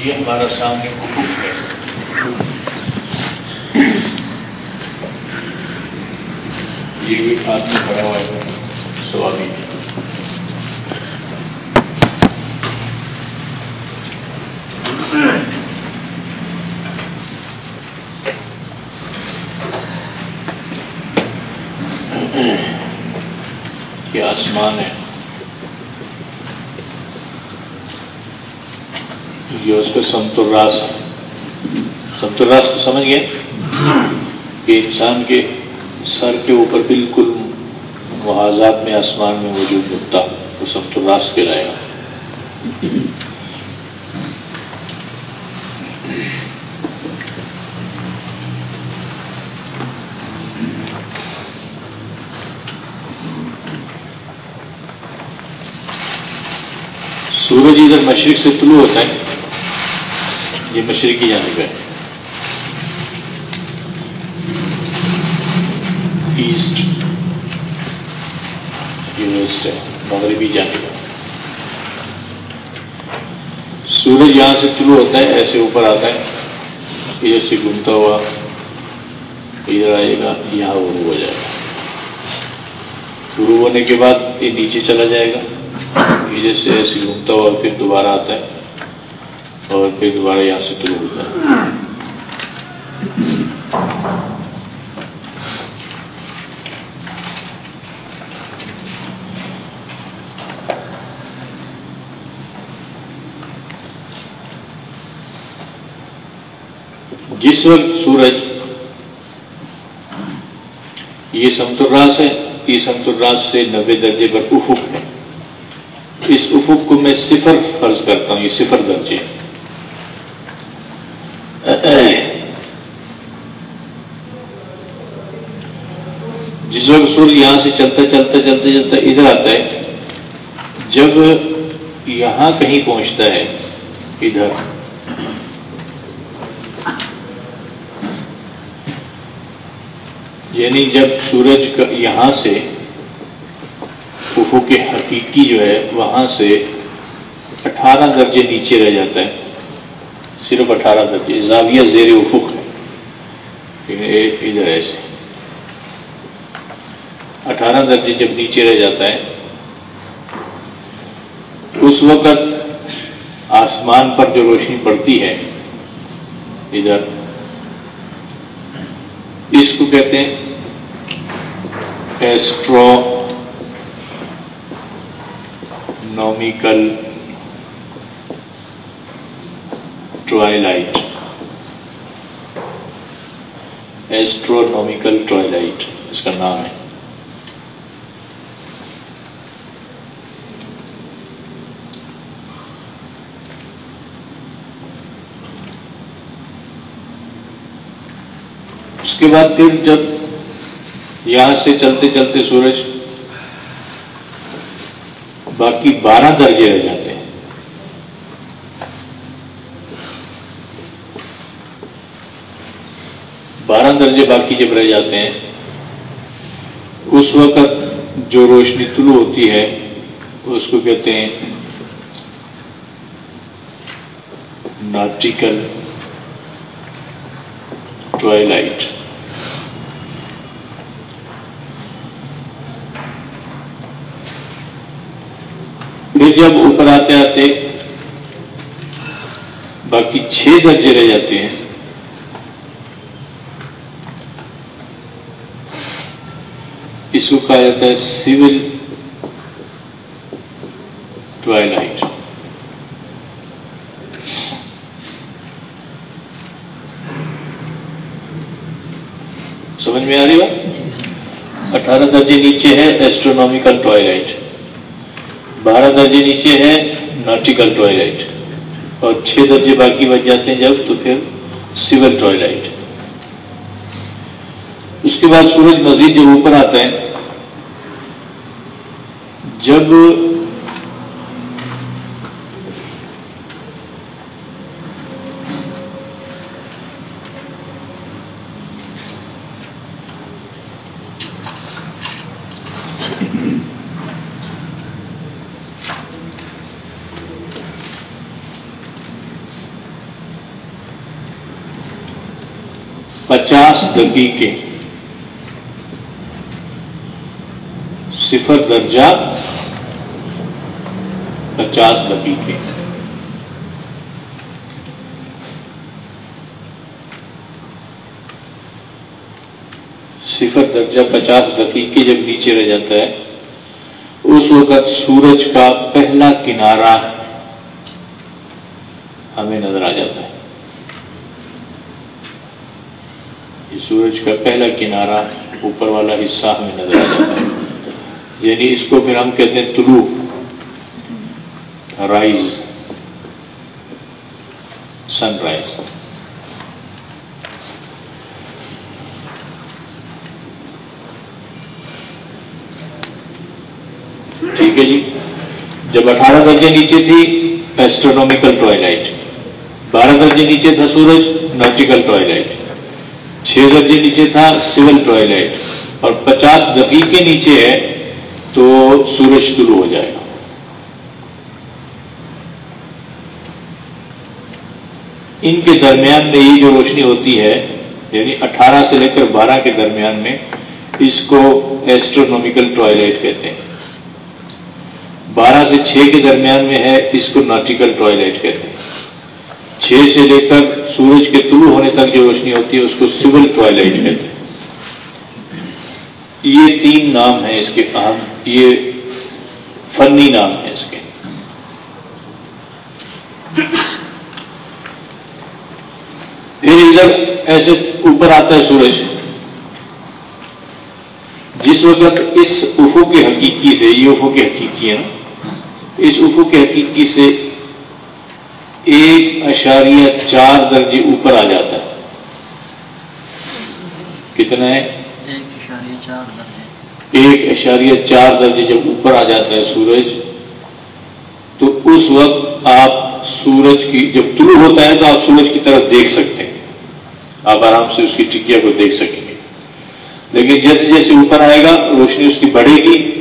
یہ ہمارا سامنے حقوق ہے۔ یہ ایک آدمی بڑا ہوا ہے سوابی جی۔ یہ اس ہے یہ اس کا سمتراس سمتراس کو سمجھ گئے کہ انسان کے سر کے اوپر بالکل محاذات میں آسمان میں وجود ہوتا وہ سمتراس کہلائے گا سورج جی ادھر مشرق سے طلوع ہوتا ہے۔ یہ مشرقی جانب ہے۔ ایسٹ یہ ویسٹ ہے مغربی جانب ہے۔ سورج یہاں سے طلوع ہوتا ہے، ایسے اوپر آتا ہے۔ ادھر سے گھومتا ہوا، ادھر آئے گا، یہاں غروب ہو جائے گا۔ غروب ہونے کے بعد یہ نیچے چلا جائے گا۔ ادھر سے ایسے گھومتا ہوا پھر دوبارہ آتا ہے اور پھر دوبارہ یہاں سے طلوع ہوتا ہے۔ جس وقت سورج یہ سمتراس ہے یہ سمتراس سے نبے درجے پر افق ہے افق کو میں صفر فرض کرتا ہوں، یہ صفر درجے جس وقت سورج یہاں سے چلتا چلتا چلتا چلتا ادھر آتا ہے، جب یہاں کہیں پہنچتا ہے، ادھر۔ یعنی جب سورج یہاں سے افو کے حقیقی جو ہے، وہاں سے اٹھارہ درجے نیچے رہ جاتا ہے۔ صرف اٹھارہ درجے۔ زاویہ زیر افق ہے۔ یعنی ادھر ایسے۔ اٹھارہ درجے جب نیچے رہ جاتا ہے، اس وقت آسمان پر جو روشنی پڑتی ہے، ادھر۔ اس کو کہتے ہیں astronomical twilight astronomical twilight اس کا نام ہے اس کے بعد پھر جب یہاں سے چلتے چلتے سورج باقی بارہ درجے رہ جاتے ہیں۔ بارہ درجے باقی جب رہ جاتے ہیں، اس وقت جو روشنی طلوع ہوتی ہے، اس کو کہتے ہیں ناٹیکل ٹوائلائٹ۔ پھر جب اوپر آتے آتے باقی چھ درجے رہ جاتے ہیں۔ اس کو کہا جاتا ہے سول ٹوائلائٹ۔ سمجھ میں آ رہی بات؟ اٹھارہ درجے نیچے ہے ایسٹرونومیکل ٹوائلائٹ۔ بارہ درجے نیچے ہے ناٹیکل ٹوائلائٹ۔ اور چھ درجے باقی بچ جاتے ہیں جب تو پھر سول ٹوائلائٹ۔ اس کے بعد سورج مزید جب اوپر آتا ہے، جب پچاس دقیقے۔ صفر درجہ پچاس دقیقے۔ صفر درجہ پچاس دقیقے جب نیچے رہ جاتا ہے، اس وقت سورج کا پہلا کنارہ ہمیں نظر آ جاتا ہے۔ یہ سورج کا پہلا کنارہ اوپر والا حصہ ہمیں نظر آ جاتا ہے۔ یعنی اس کو پھر ہم کہتے ہیں طلوع، رائز سن رائز ٹھیک ہے جی۔ جب اٹھارہ درجے نیچے تھی ایسٹرونومیکل ٹوائلائٹ بارہ درجے نیچے تھا سورج ناٹیکل ٹوائلائٹ چھ درجے نیچے تھا سول ٹوائلائٹ اور پچاس دقیقے نیچے ہے تو سورج طلوع ہو جائے گا۔ ان کے درمیان میں یہ جو روشنی ہوتی ہے یعنی اٹھارہ سے لے کر بارہ کے درمیان میں، اس کو ایسٹرونومیکل ٹوائلائٹ کہتے ہیں۔ بارہ سے چھ کے درمیان میں ہے، اس کو ناٹیکل ٹوائلٹ کہتے ہیں۔ چھ سے لے کر سورج کے طلوع ہونے تک جو روشنی ہوتی ہے، اس کو سول ٹوائلٹ کہتے ہیں۔ یہ تین نام ہیں اس کے، اہم، یہ فنی نام ہیں اس کے۔ پھر ادھر ایسے اوپر آتا ہے سورج۔ جس وقت اس افو کی حقیقی سے، یہ افو کی حقیقی ہے نا، اس افو کے حقیقی سے ایک اشاریہ چار درجے اوپر آ جاتا ہے۔ کتنا ہے؟ ایک اشاریہ چار درجے۔ جب اوپر آ جاتا ہے سورج تو اس وقت آپ سورج کی جب طلوع ہوتا ہے تو آپ سورج کی طرف دیکھ سکتے ہیں۔ آپ آرام سے اس کی ٹکیا کو دیکھ سکیں گے۔ لیکن جیسے جیسے اوپر آئے گا روشنی اس کی بڑھے گی۔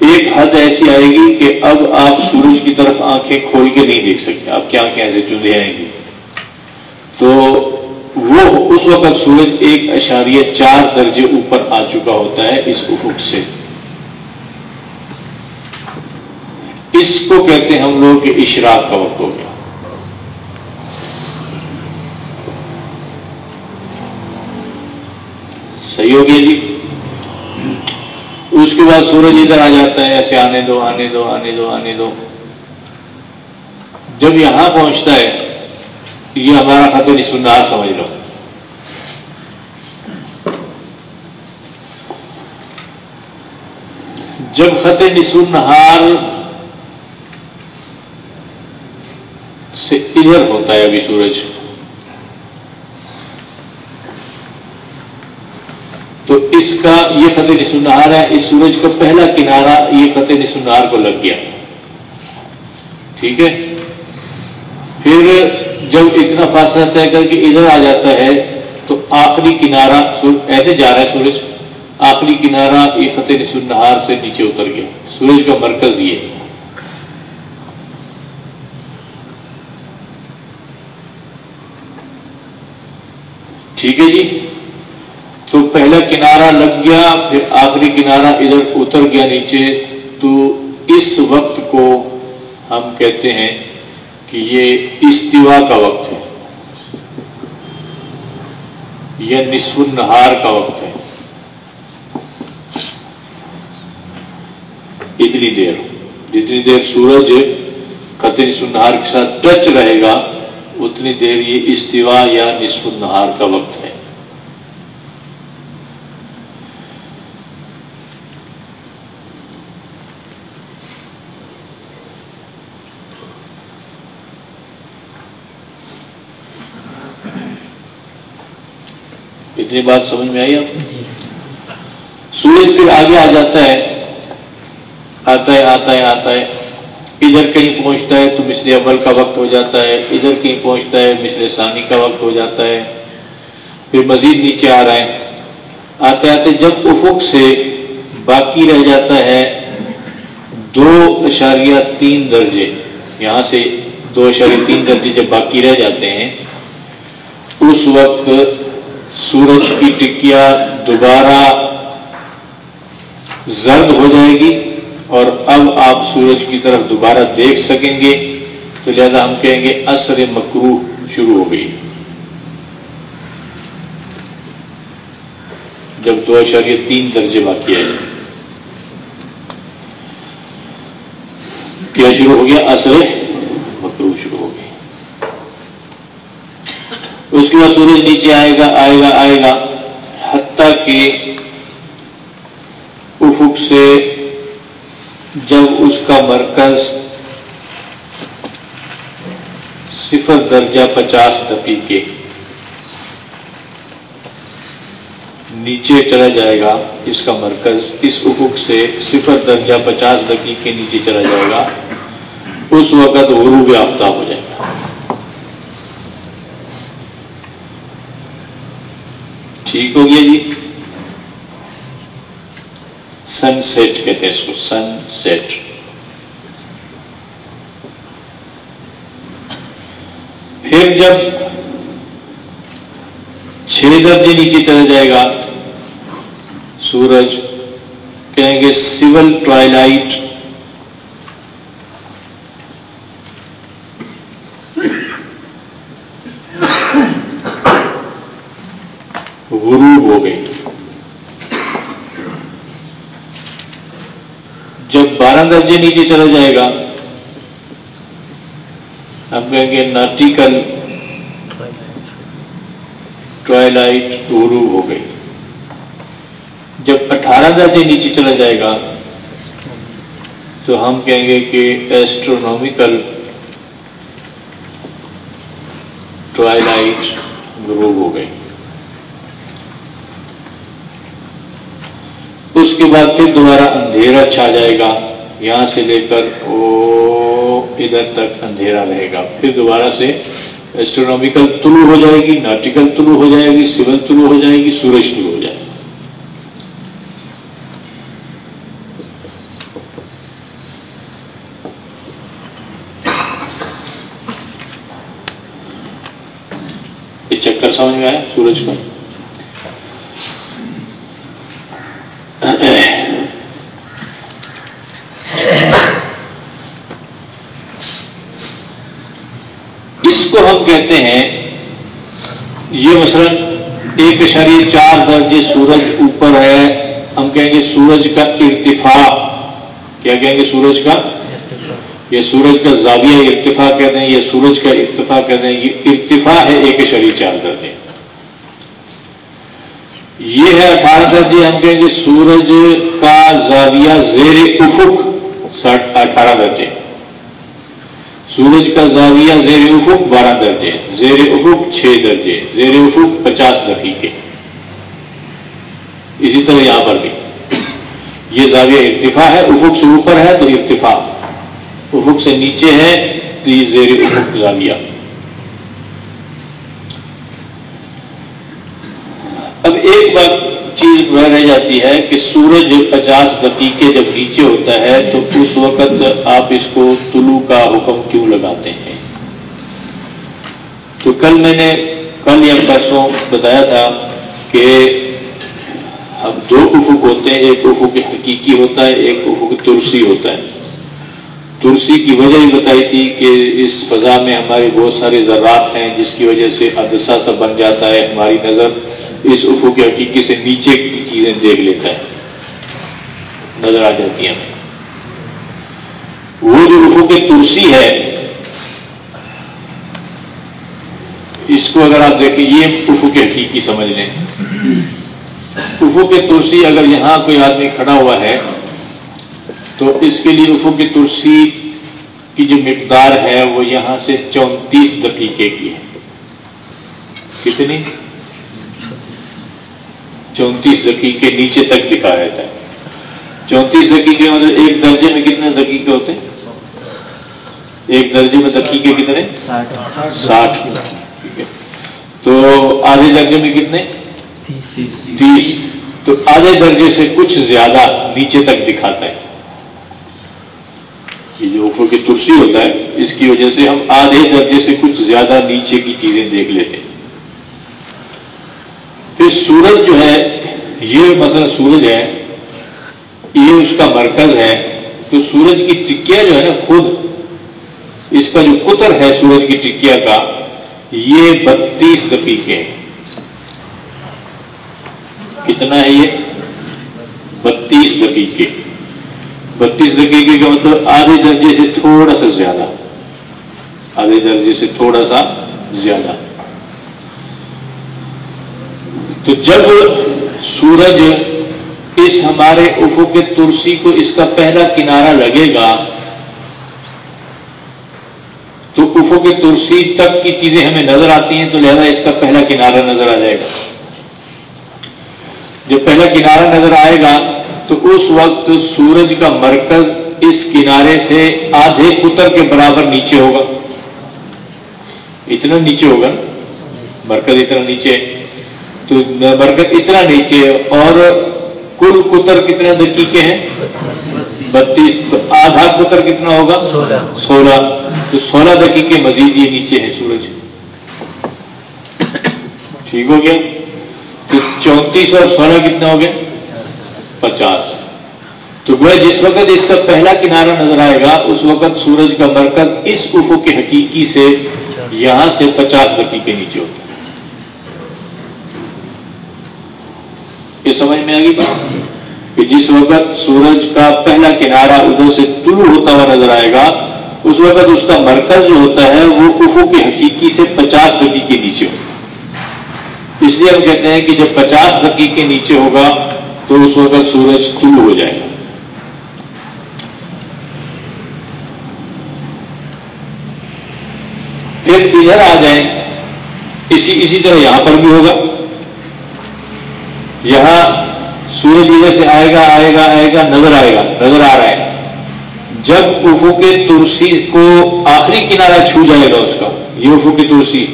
ایک حد ایسی آئے گی کہ اب آپ سورج کی طرف آنکھیں کھول کے نہیں دیکھ سکتے، آپ کی آنکھیں ایسے چندے آئیں گی تو وہ اس وقت سورج ایک اشاریہ چار درجے اوپر آ چکا ہوتا ہے اس افق سے۔ اس کو کہتے ہیں ہم لوگ کہ اشراق کا وقت ہو گیا۔ صحیح ہو گیا جی؟ اس کے بعد سورج ادھر آ جاتا ہے، ایسے آنے دو آنے دو آنے دو آنے دو۔ جب یہاں پہنچتا ہے، یہ ہمارا خط نسبندار سمجھ لو۔ جب خط نسبنہار سے ادھر ہوتا ہے ابھی سورج تو اس کا یہ فتح نسنار ہے، اس سورج کا پہلا کنارہ یہ فتح نسنار کو لگ گیا۔ ٹھیک ہے؟ پھر جب اتنا فاصلہ طے کر کے ادھر آ جاتا ہے، تو آخری کنارہ ایسے جا رہا ہے سورج۔ آخری کنارہ یہ فتح نسنہار سے نیچے اتر گیا۔ سورج کا مرکز یہ۔ ٹھیک ہے جی؟ تو پہلا کنارہ لگ گیا، پھر آخری کنارہ ادھر اتر گیا نیچے۔ تو اس وقت کو ہم کہتے ہیں کہ یہ استوا کا وقت ہے یہ نصف النہار کا وقت ہے۔ اتنی دیر، جتنی دیر سورج قطر نصف النہار کے ساتھ ٹچ رہے گا، اتنی دیر یہ استوا یا نصف النہار کا وقت ہے۔ اتنی بات سمجھ میں آئی آپ جی۔ سورج پھر آگے آ جاتا ہے آتا ہے آتا ہے آتا ہے۔ ادھر کہیں پہنچتا ہے تو مسل اول کا وقت ہو جاتا ہے ادھر کہیں پہنچتا ہے مسل ثانی کا وقت ہو جاتا ہے۔ پھر مزید نیچے آ رہا ہے۔ آتے آتے جب افق سے باقی رہ جاتا ہے دو اشاریہ تین درجے۔ یہاں سے دو اشاریہ تین درجے جب باقی رہ جاتے ہیں اس وقت سورج کی ٹکیا دوبارہ زرد ہو جائے گی اور اب آپ سورج کی طرف دوبارہ دیکھ سکیں گے تو لہذا ہم کہیں گے اثر مکرو شروع ہو گئی۔ جب دو اشاریہ تین درجے باقی آئے کیا شروع ہو گیا؟ اثر مکرو شروع ہو گئی اس کے بعد سورج نیچے آئے گا آئے گا آئے گا۔ حتیٰ کہ افق سے جب اس کا مرکز صفر درجہ پچاس دقیقے نیچے چلا جائے گا، اس کا مرکز اس افق سے صفر درجہ پچاس دقیقے نیچے چلا جائے گا، اس وقت غروب آفتاب ہو جائے گا۔ ٹھیک ہو گیا جی؟ سن سیٹ کہتے ہیں اس کو سن سیٹ پھر جب چھ درجے نیچے چلا جائے گا، سورج کہیں گے سول ٹوائلائٹ غروب ہو گئی۔ جب بارہ درجے نیچے چلا جائے گا، ہم کہیں گے نارٹیکل ٹوائلائٹ غروب ہو گئی۔ جب اٹھارہ درجے نیچے چلا جائے گا، تو ہم کہیں گے کہ ایسٹرونومیکل ٹوائلائٹ غروب ہو گئی۔ اس کے بعد پھر دوبارہ اندھیرا چھا جائے گا۔ یہاں سے لے کر وہ ادھر تک اندھیرا رہے گا۔ پھر دوبارہ سے ایسٹرونومیکل طلوع ہو جائے گی ناٹیکل طلوع ہو جائے گی سول طلوع ہو جائے گی، سورج شروع ہو جائے گا یہ چکر سمجھ میں آیا سورج کا؟ اس کو ہم کہتے ہیں، یہ مثلا ایک اشاریہ چار درجے سورج اوپر ہے، ہم کہیں گے سورج کا ارتفاع۔ کیا کہیں گے سورج کا؟ یہ سورج کا زاویہ ارتفاع کہتے ہیں، یہ سورج کا ارتفاع کہتے ہیں، یہ ارتفاع ہے ایک اشاریہ چار درجے۔ یہ ہے اٹھارہ درجے جی، ہم کہیں گے سورج کا زاویہ زیر افق اٹھارہ درجے۔ سورج کا زاویہ زیر افق بارہ درجے، زیر افق چھ درجے، زیر افق پچاس دقیقے۔ اسی طرح یہاں پر بھی۔ یہ زاویہ ارتفاع ہے، افق سے اوپر ہے تو ارتفاع۔ افق سے نیچے ہے تو یہ زیر افق زاویہ۔ اب ایک بات چیز وہ رہ جاتی ہے کہ سورج پچاس دقیقے جب نیچے ہوتا ہے تو اس وقت آپ اس کو طلوع کا حکم کیوں لگاتے ہیں؟ تو کل میں نے کل یا پرسوں بتایا تھا کہ اب دو افق ہوتے ہیں، ایک افق حقیقی ہوتا ہے، ایک افق ترسی ہوتا ہے۔ ترسی کی وجہ ہی بتائی تھی کہ اس فضا میں ہمارے بہت سارے ذرات ہیں، جس کی وجہ سے حدثہ سا بن جاتا ہے، ہماری نظر اس افو کے حقیقی سے نیچے کی چیزیں دیکھ لیتا ہے۔ نظر آ جاتی ہیں۔ وہ جو افو کے ترسی ہے، اس کو اگر آپ دیکھیں، یہ افو کے حقیقی سمجھ لیں۔ افو کے ترسی اگر یہاں کوئی آدمی کھڑا ہوا ہے، تو اس کے لیے افو کی ترسی کی جو مقدار ہے، وہ یہاں سے چونتیس دقیقے کی ہے۔ کتنی؟ چونتیس دقیقے نیچے تک دکھا رہتا ہے چونتیس دقیقے مطلب ایک درجے میں کتنے دقیقے ہوتے ہیں؟ ایک درجے میں دقیقے کتنے؟ ساٹھ۔ ٹھیک ہے۔ تو آدھے درجے میں کتنے؟ تیس۔ تو آدھے درجے سے کچھ زیادہ نیچے تک دکھاتا ہے۔ یہ جو اوپر کی ترسی ہوتا ہے، اس کی وجہ سے ہم آدھے درجے سے کچھ زیادہ نیچے کی چیزیں دیکھ لیتے ہیں۔ پھر سورج جو ہے، یہ مثلا سورج ہے، یہ اس کا مرکز ہے، تو سورج کی ٹکیا جو ہے نا خود، اس کا جو قطر ہے سورج کی ٹکیا کا، یہ بتیس دقیقے کتنا ہے یہ؟ بتیس دقیقے۔ بتیس دقیقے کا مطلب آدھے درجے سے تھوڑا سا زیادہ۔ آدھے درجے سے تھوڑا سا زیادہ۔ تو جب سورج اس ہمارے افو کے ترسی کو اس کا پہلا کنارہ لگے گا، تو افو کے ترسی تک کی چیزیں ہمیں نظر آتی ہیں، تو لہذا اس کا پہلا کنارہ نظر آ جائے گا۔ جب پہلا کنارہ نظر آئے گا، تو اس وقت سورج کا مرکز اس کنارے سے آدھے کتر کے برابر نیچے ہوگا۔ اتنا نیچے ہوگا مرکز اتنا نیچے۔ تو مرکز اتنا نیچے اور کل کتر کتنے دقیقے ہیں؟ بتیس تو آدھا کتر کتنا ہوگا؟ سولہ۔ تو سولہ دقیقے مزید یہ نیچے ہے سورج۔ ٹھیک ہو گیا؟ تو چونتیس اور سولہ کتنا ہو گیا پچاس۔ تو وہ جس وقت اس کا پہلا کنارہ نظر آئے گا اس وقت سورج کا مرکز اس افو کے حقیقی سے یہاں سے پچاس دقیقے نیچے ہوتا ہے۔ یہ سمجھ میں آ بات کہ جس وقت سورج کا پہلا کنارہ ادھر سے طلوع ہوتا ہوا نظر آئے گا، اس وقت اس کا مرکز جو ہوتا ہے وہ افو کے حقیقی سے پچاس دقیقے نیچے ہوگا۔ اس لیے ہم کہتے ہیں کہ جب پچاس دقیقے نیچے ہوگا تو اس وقت سورج طلوع ہو جائے گا۔ پھر ادھر آ جائیں، اسی اسی طرح یہاں پر بھی ہوگا۔ یہاں سورج ادھر سے آئے گا آئے گا آئے گا، نظر آئے گا، نظر آ رہا ہے۔ جب افو کے ترسی کو آخری کنارہ چھو جائے گا اس کا، یہ افو کی ترسی۔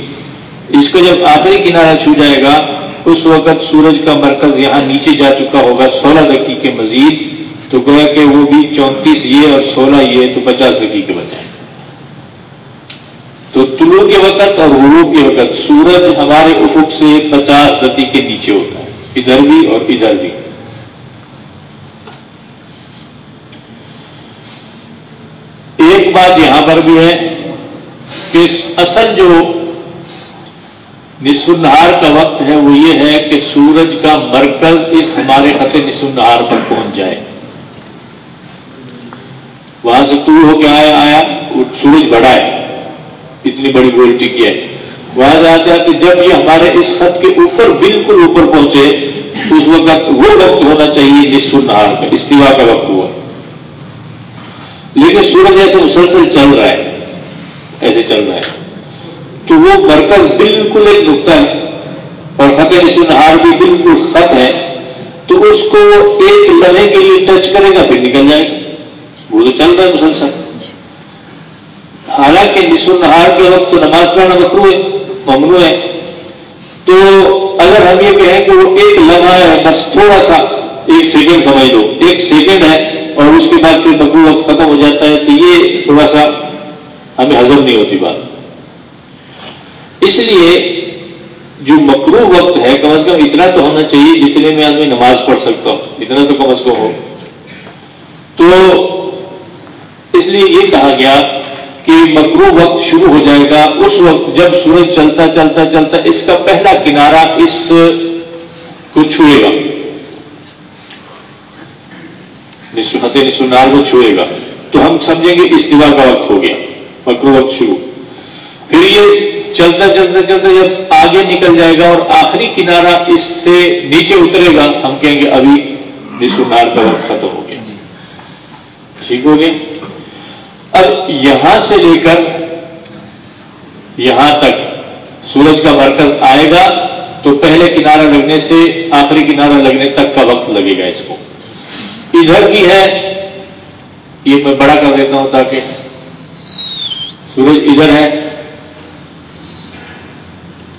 اس کو جب آخری کنارہ چھو جائے گا، اس وقت سورج کا مرکز یہاں نیچے جا چکا ہوگا، سولہ دقیقے مزید۔ تو گویا کہ وہ بھی چونتیس یہ اور سولہ یہ، تو پچاس دقیقے بن جائیں۔ تو طلوع کے وقت اور غروب کے وقت سورج ہمارے افق سے پچاس دقیقے نیچے ہوتا ہے۔ ادھر بھی اور ادھر بھی ایک بات یہاں پر بھی ہے کہ اصل جو نصف النہار کا وقت ہے وہ یہ ہے کہ سورج کا مرکز اس ہمارے خط نصف النہار پر پہنچ جائے۔ وہاں سے طور ہو کے آیا آیا، وہ سورج بڑا ہے، اتنی بڑی گولٹی کی ہے۔ وہاں جاتے ہیں کہ جب یہ ہمارے اس خط کے اوپر بالکل اوپر پہنچے، اس وقت وہ وقت ہونا چاہیے نصف النہار کا استوا کا وقت ہوا۔ لیکن سورج ایسے مسلسل چل رہا ہے، ایسے چل رہا ہے تو وہ مرکز بالکل ایک نقطہ ہے اور خط نصف النہار بھی بالکل خط ہے، تو اس کو ایک لمحے کے لیے ٹچ کرے گا، پھر نکل جائے گا۔ وہ تو چل رہا ہے مسلسل۔ حالانکہ نصف النہار کے وقت تو نماز پڑھنا مکرو ہے۔ ممنوع ہے۔ تو اگر ہم یہ کہیں کہ وہ ایک لمحہ ہے، بس تھوڑا سا ایک سیکنڈ سمجھ لو۔ ایک سیکنڈ ہے اور اس کے بعد پھر بکو وقت ختم ہو جاتا ہے، تو یہ تھوڑا سا ہمیں ہضم نہیں ہوتی بات۔ اس لیے جو مکرو وقت ہے، کم از کم اتنا تو ہونا چاہیے جتنے میں آدمی نماز پڑھ سکتا ہو۔ اتنا تو کم از کم ہو۔ تو اس لیے یہ کہا گیا کہ مکرو وقت شروع ہو جائے گا۔ اس وقت جب سورج چلتا چلتا چلتا اس کا پہلا کنارہ اس کو چھوئے گا۔ فتح نسونار کو چھوئے گا۔ تو ہم سمجھیں گے استوا کا وقت ہو گیا۔ مکرو وقت شروع۔ پھر یہ چلتا چلتا چلتا جب آگے نکل جائے گا اور آخری کنارہ اس سے نیچے اترے گا، ہم کہیں گے ابھی نسونار کا وقت ختم ہو گیا۔ ٹھیک ہو گیا؟ اب یہاں سے لے کر یہاں تک سورج کا مرکز آئے گا تو پہلے کنارہ لگنے سے آخری کنارہ لگنے تک کا وقت لگے گا اس کو۔ ادھر بھی ہے، یہ میں بڑا کر دیتا ہوں تاکہ سورج ادھر ہے،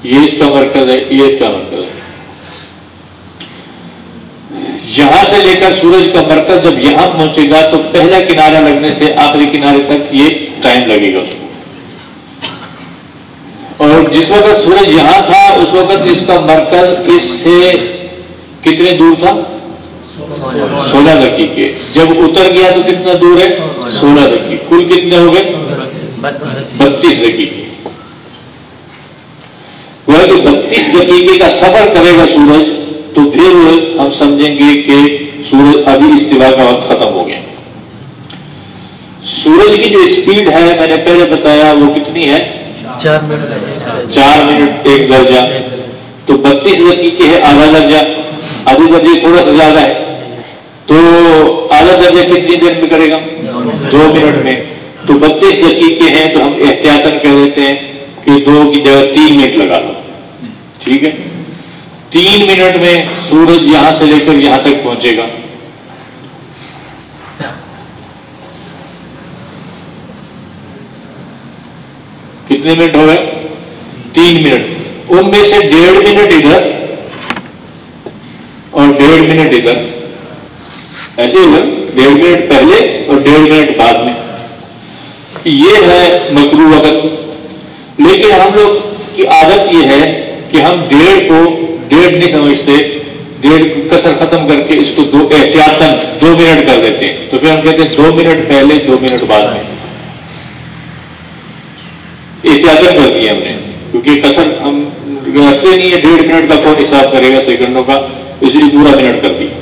یہ اس کا مرکز ہے، یہ اس کا مرکز ہے۔ یہاں سے لے کر سورج کا مرکز جب یہاں پہنچے گا تو پہلا کنارہ لگنے سے آخری کنارے تک یہ ٹائم لگے گا اس کو۔ اور جس وقت سورج یہاں تھا، اس وقت اس کا مرکز اس سے کتنے دور تھا؟ سولہ دقیقے۔ جب اتر گیا تو کتنا دور ہے؟ سولہ دقیقے۔ کل کتنے ہو گئے؟ بتیس دقیقے۔ وہ کہ بتیس دقیقے کا سفر کرے گا سورج۔ تو پھر ہم سمجھیں گے کہ سورج ابھی استفاع کا وقت ختم ہو گیا۔ سورج کی جو اسپیڈ ہے میں نے پہلے بتایا وہ کتنی ہے؟ چار منٹ چار منٹ ایک درجہ۔ تو بتیس دقیقے ہے آدھا درجہ۔ آدھی درجے تھوڑا سا زیادہ ہے۔ تو آدھا درجہ کتنی دیر میں کرے گا؟ دو منٹ میں۔ تو بتیس دقیقے ہیں تو ہم احتیاطن کہہ دیتے ہیں کہ دو کی جگہ تین منٹ لگا لو ٹھیک ہے؟ تین منٹ میں سورج یہاں سے لے کر یہاں تک پہنچے گا۔ کتنے منٹ ہو گئے؟ تین منٹ۔ ان میں سے ڈیڑھ منٹ ادھر اور ڈیڑھ منٹ ادھر۔ ایسے ادھر ڈیڑھ منٹ پہلے اور ڈیڑھ منٹ بعد میں۔ یہ ہے مکرو وقت لیکن ہم لوگ کی عادت یہ ہے کہ ہم ڈیڑھ کو ڈیڑھ نہیں سمجھتے، ڈیڑھ کسر ختم کر کے اس کو دو احتیاط دو منٹ کر دیتے ہیں۔ تو پھر ہم کہتے ہیں دو منٹ پہلے، دو منٹ بعد میں۔ احتیاط کر دیا ہم نے، کیونکہ کسر ہم رکھتے نہیں ہے ڈیڑھ منٹ کا کون حساب کرے گا سیکنڈوں کا؟ اس لیے پورا منٹ کر دیا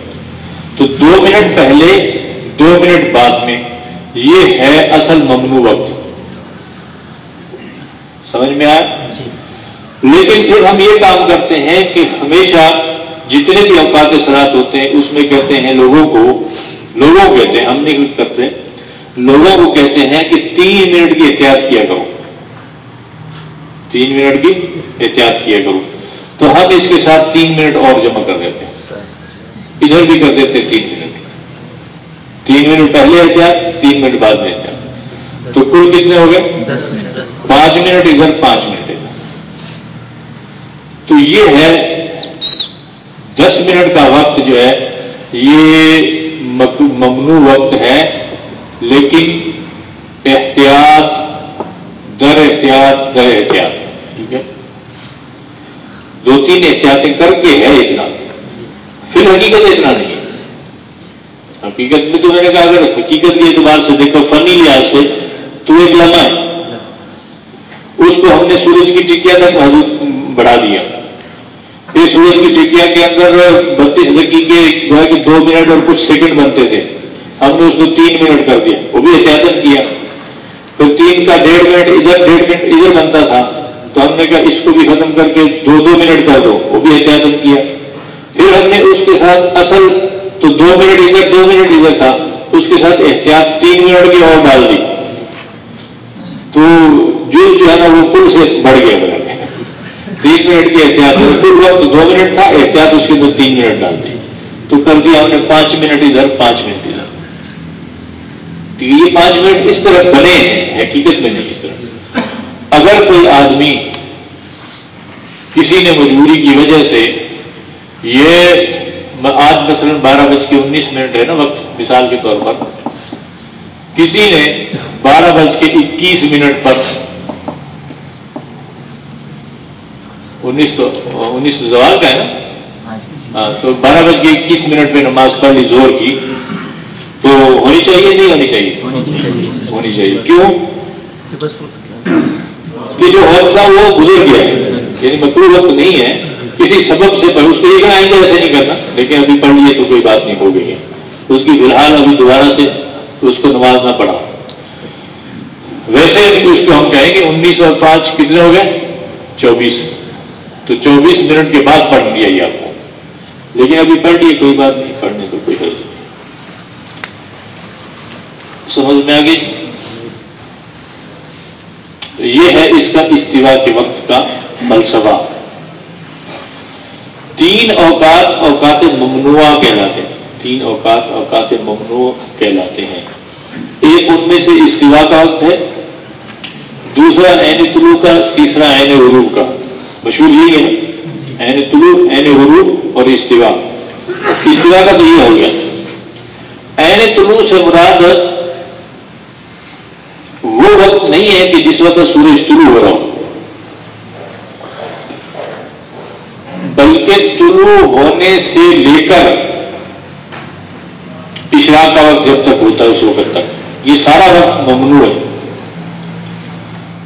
تو دو منٹ پہلے، دو منٹ بعد میں، یہ ہے اصل ممنوع وقت۔ سمجھ میں آیا؟ لیکن پھر ہم یہ کام کرتے ہیں کہ ہمیشہ جتنے بھی اوقات سرات ہوتے ہیں اس میں کہتے ہیں لوگوں کو لوگوں کو کہتے ہیں ہم نہیں کرتے لوگوں کو کہتے ہیں کہ تین منٹ کی احتیاط کیا کرو۔ تین منٹ کی احتیاط کیا کرو۔ تو ہم اس کے ساتھ تین منٹ اور جمع کر دیتے ہیں۔ ادھر بھی کر دیتے تین منٹ۔ تین منٹ پہلے احتیاط تین منٹ بعد میں احتیاط۔ تو کل کتنے ہو گئے؟ پانچ منٹ ادھر پانچ منٹ۔ تو یہ ہے دس منٹ کا وقت جو ہے، یہ ممنوع وقت ہے، لیکن احتیاط، در احتیاط در احتیاط، ٹھیک ہے؟ دو تین احتیاطیں کر کے ہے اتنا، پھر حقیقت اتنا نہیں ہے۔ حقیقت میں تو میں نے کہا، اگر حقیقت کے اعتبار سے دیکھو، فنی لحاظ سے تو ایک لمحہ ہے۔ اس کو ہم نے سورج کی ٹکیا تک محدود بڑھا دیا۔ پھر سورج کی ٹکیا کے اندر بتیس دقیقے جو ہے کہ دو منٹ اور کچھ سیکنڈ بنتے تھے۔ ہم نے اس کو تین منٹ کر دیا۔ وہ بھی احتیاط کیا۔ تو تین کا ڈیڑھ منٹ ادھر ڈیڑھ منٹ ادھر بنتا تھا۔ تو ہم نے کہا اس کو بھی ختم کر کے دو دو منٹ کر دو۔ وہ بھی احتیاط کیا۔ پھر ہم نے اس کے ساتھ اصل تو دو منٹ ادھر، دو منٹ ادھر تھا۔ اس کے ساتھ احتیاط تین منٹ کی اور ڈال دی۔ تو جو جو ہے نا وہ کل سے بڑھ گیا میرا تین منٹ کی احتیاط کل وقت دو منٹ تھا، احتیاط اس کے اندر تین منٹ ڈال دی۔ تو کر دیا ہم نے پانچ منٹ ادھر، پانچ منٹ ادھر۔ تو یہ پانچ منٹ اس طرح بنے ہیں، حقیقت میں نہیں، اس طرح اگر کوئی آدمی کسی نے مجبوری کی وجہ سے یہ آج مثلا بارہ بج کے انیس منٹ ہے نا وقت، مثال کے طور پر، کسی نے بارہ بج کے اکیس منٹ پر انیس تو انیس زوال کا ہے نا؟ ہاں تو بارہ بج کے اکیس منٹ پہ نماز پڑھ لی زور کی تو ہونی چاہیے نہیں ہونی چاہیے؟ ہونی چاہیے۔ کیوں؟ کہ جو وقت تھا وہ گزر گیا۔ ہے یعنی مکرو وقت نہیں ہے۔ کسی سبب سے اس کو یہ آئندہ ایسے نہیں کرنا۔ لیکن ابھی پڑھ لیے تو کوئی بات نہیں ہو گئی ہے۔ اس کی فی الحال ابھی دوبارہ سے اس کو نماز نہ پڑھا۔ ویسے اس کو ہم کہیں گے انیس اور پانچ کتنے ہو گئے؟ چوبیس۔ تو چوبیس منٹ کے بعد پڑھ لیا یہ آپ کو۔ لیکن ابھی پڑھ لیے کوئی بات نہیں، پڑھنے تو کوئی حل نہیں۔ سمجھ میں آگے یہ ہے اس کا استوا کے وقت کا فلسفہ۔ تین اوقات اوقات ممنوع کہلاتے ہیں۔ تین اوقات اوقات ممنوع کہلاتے ہیں۔ ایک ان میں سے استوا کا وقت ہے، دوسرا عین طلوع کا، تیسرا عین غروب کا۔ مشہور یہی ہے این طلوع این غروب اور استوا استوا کا تو یہ ہو گیا۔ این طلوع سے مراد وہ وقت نہیں ہے کہ جس وقت سورج طلوع ہو رہا ہو۔ بلکہ طلوع ہونے سے لے کر پچھلا کا وقت جب تک ہوتا ہے، اس وقت تک۔ یہ سارا وقت ممنوع ہے۔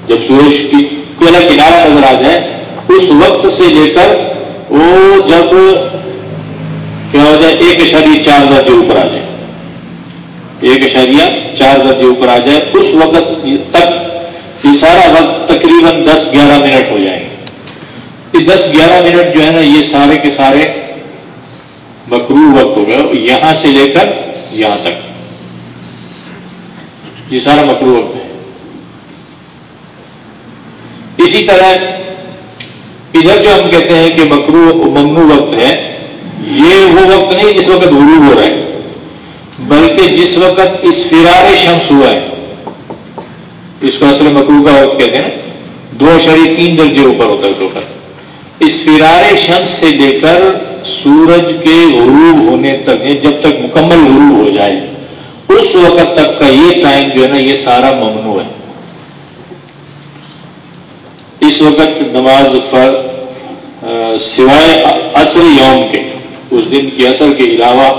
جب سورج کی کوئلہ کنارہ نظر آ جائے اس وقت سے لے کر وہ جب کیا ہو جائے، ایک اشاریہ چار درجے اوپر آ جائے۔ ایک اشاریہ چار درجے اوپر آ جائے، اس وقت تک یہ سارا وقت تقریباً دس گیارہ منٹ ہو جائیں گے۔ یہ دس گیارہ منٹ جو ہے نا، یہ سارے کے سارے مکرو وقت ہو گئے یہاں سے لے کر یہاں تک۔ یہ سارا مکرو وقت ہے۔ اسی طرح ادھر جو ہم کہتے ہیں کہ مکرو ممنوع وقت ہے، یہ وہ وقت نہیں جس وقت غروب ہو رہا ہے، بلکہ جس وقت اس فرار شمس ہوا ہے۔ اس کو اصل مکرو کا وقت کہتے ہیں۔ نا دو اشری تین درجے اوپر ہوتا ہے اس وقت اس فرار شمس سے لے کر سورج کے غروب ہونے تک جب تک مکمل غروب ہو جائے۔ اس وقت تک کا یہ ٹائم جو ہے نا، یہ سارا ممنوع ہے۔ اس وقت نماز پر سوائے اصل یوم کے، اس دن کی اثر کے علاوہ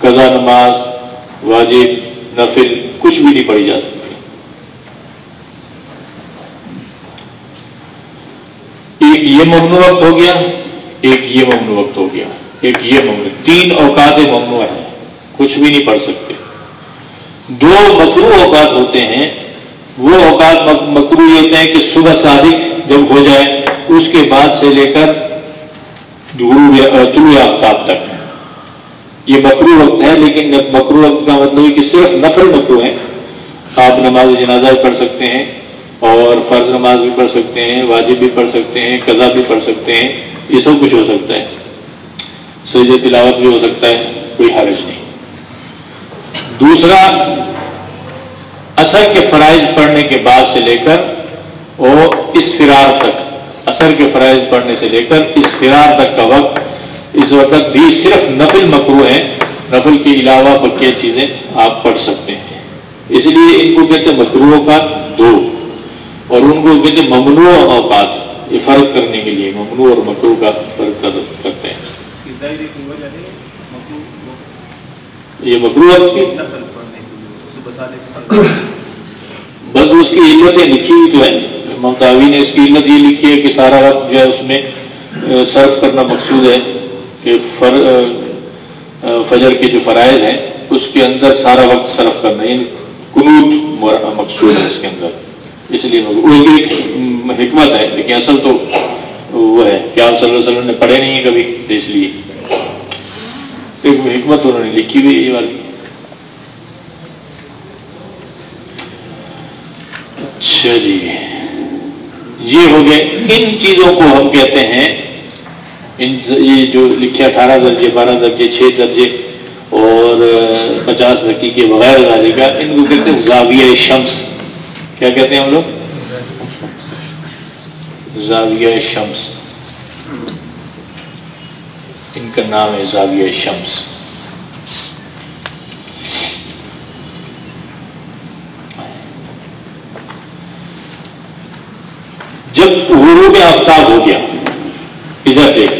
قضا نماز، واجب، نفل، کچھ بھی نہیں پڑھی جا سکتی۔ ایک یہ ممنوع وقت ہو گیا، ایک یہ ممنوع وقت ہو گیا۔ ایک یہ ممنوع، تین اوقات ممنوع ہیں، کچھ بھی نہیں پڑھ سکتے۔ دو مکرو اوقات ہوتے ہیں وہ اوقات مکرو یہ ہوتے ہیں کہ صبح صادق جب ہو جائے، اس کے بعد سے لے کر طلوع آفتاب تک۔ یہ مکرو وقت ہے، لیکن مکرو وقت کا مطلب ہے کہ صرف نفر مکرو ہیں۔ آپ نماز جنازہ بھی پڑھ سکتے ہیں اور فرض نماز بھی پڑھ سکتے ہیں، واجب بھی پڑھ سکتے ہیں، قضا بھی پڑھ سکتے ہیں۔ یہ سب کچھ ہو سکتا ہے۔ سج تلاوت بھی ہو سکتا ہے، کوئی حرج نہیں۔ دوسرا اثر کے فرائض پڑھنے کے بعد سے لے کر وہ اس فرار تک اثر کے فرائض پڑھنے سے لے کر اس فرار تک کا وقت اس وقت بھی صرف نفل مکرو ہیں نفل کے علاوہ بقیہ چیزیں آپ پڑھ سکتے ہیں۔ اس لیے ان کو کہتے ہیں مکرو اوقات دو اور ان کو کہتے ممنوع اوقات یہ فرق کرنے کے لیے ممنوع اور مکرو کا فرق کرتے ہیں۔ یہ مکرو کی؟ بس اس کی علتیں لکھی ہوئی تو ہے ممتاوی نے اس کی علت یہ لکھی ہے کہ سارا وقت جو ہے اس میں صرف کرنا مقصود ہے کہ فجر کے جو فرائض ہیں، اس کے اندر سارا وقت صرف کرنا یعنی کنوت مقصود ہے اس کے اندر۔ اس لیے ایک حکمت ہے، لیکن اصل تو وہ ہے۔ کہ آپ صلی اللہ علیہ وسلم نے پڑھے نہیں ہے کبھی؟ اس لیے۔ ایک حکمت انہوں نے لکھی ہوئی یہ والی۔ اچھا جی یہ ہو گئے ان چیزوں کو ہم کہتے ہیں۔ ان یہ جو لکھے اٹھارہ درجے، بارہ درجے، چھ درجے اور پچاس رقی کے بغیر گاڑی کا ان کو کہتے ہیں زاویہ شمس۔ کیا کہتے ہیں ہم لوگ؟ زاویہ شمس۔ ان کا نام ہے زاویہ شمس۔ جب غروب آفتاب ہو گیا۔ ادھر دیکھ،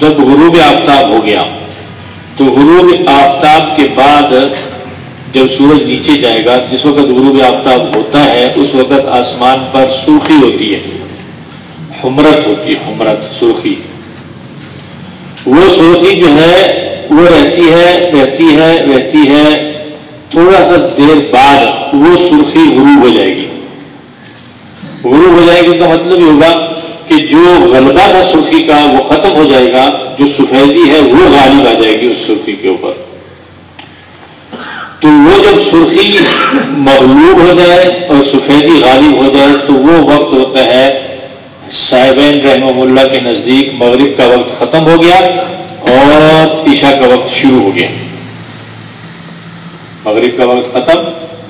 جب غروب آفتاب ہو گیا، تو غروب آفتاب کے بعد جب سورج نیچے جائے گا، جس وقت غروب آفتاب ہوتا ہے، اس وقت آسمان پر سرخی ہوتی ہے۔ حمرت ہوتی ہے، حمرت سرخی وہ سرخی جو ہے، وہ رہتی ہے رہتی ہے رہتی ہے۔ تھوڑا سا دیر بعد وہ سرخی غروب ہو جائے گی۔ غروب ہو جائے گی کا مطلب یہ ہوگا کہ جو غلبہ تھا سرخی کا وہ ختم ہو جائے گا، جو سفیدی ہے وہ غالب آ جائے گی اس سرخی کے اوپر۔ تو وہ جب سرخی مغلوب ہو جائے اور سفیدی غالب ہو جائے تو وہ وقت ہوتا ہے صاحبین رحم اللہ کے نزدیک مغرب کا وقت ختم ہو گیا اور عشاء کا وقت شروع ہو گیا۔ مغرب کا وقت ختم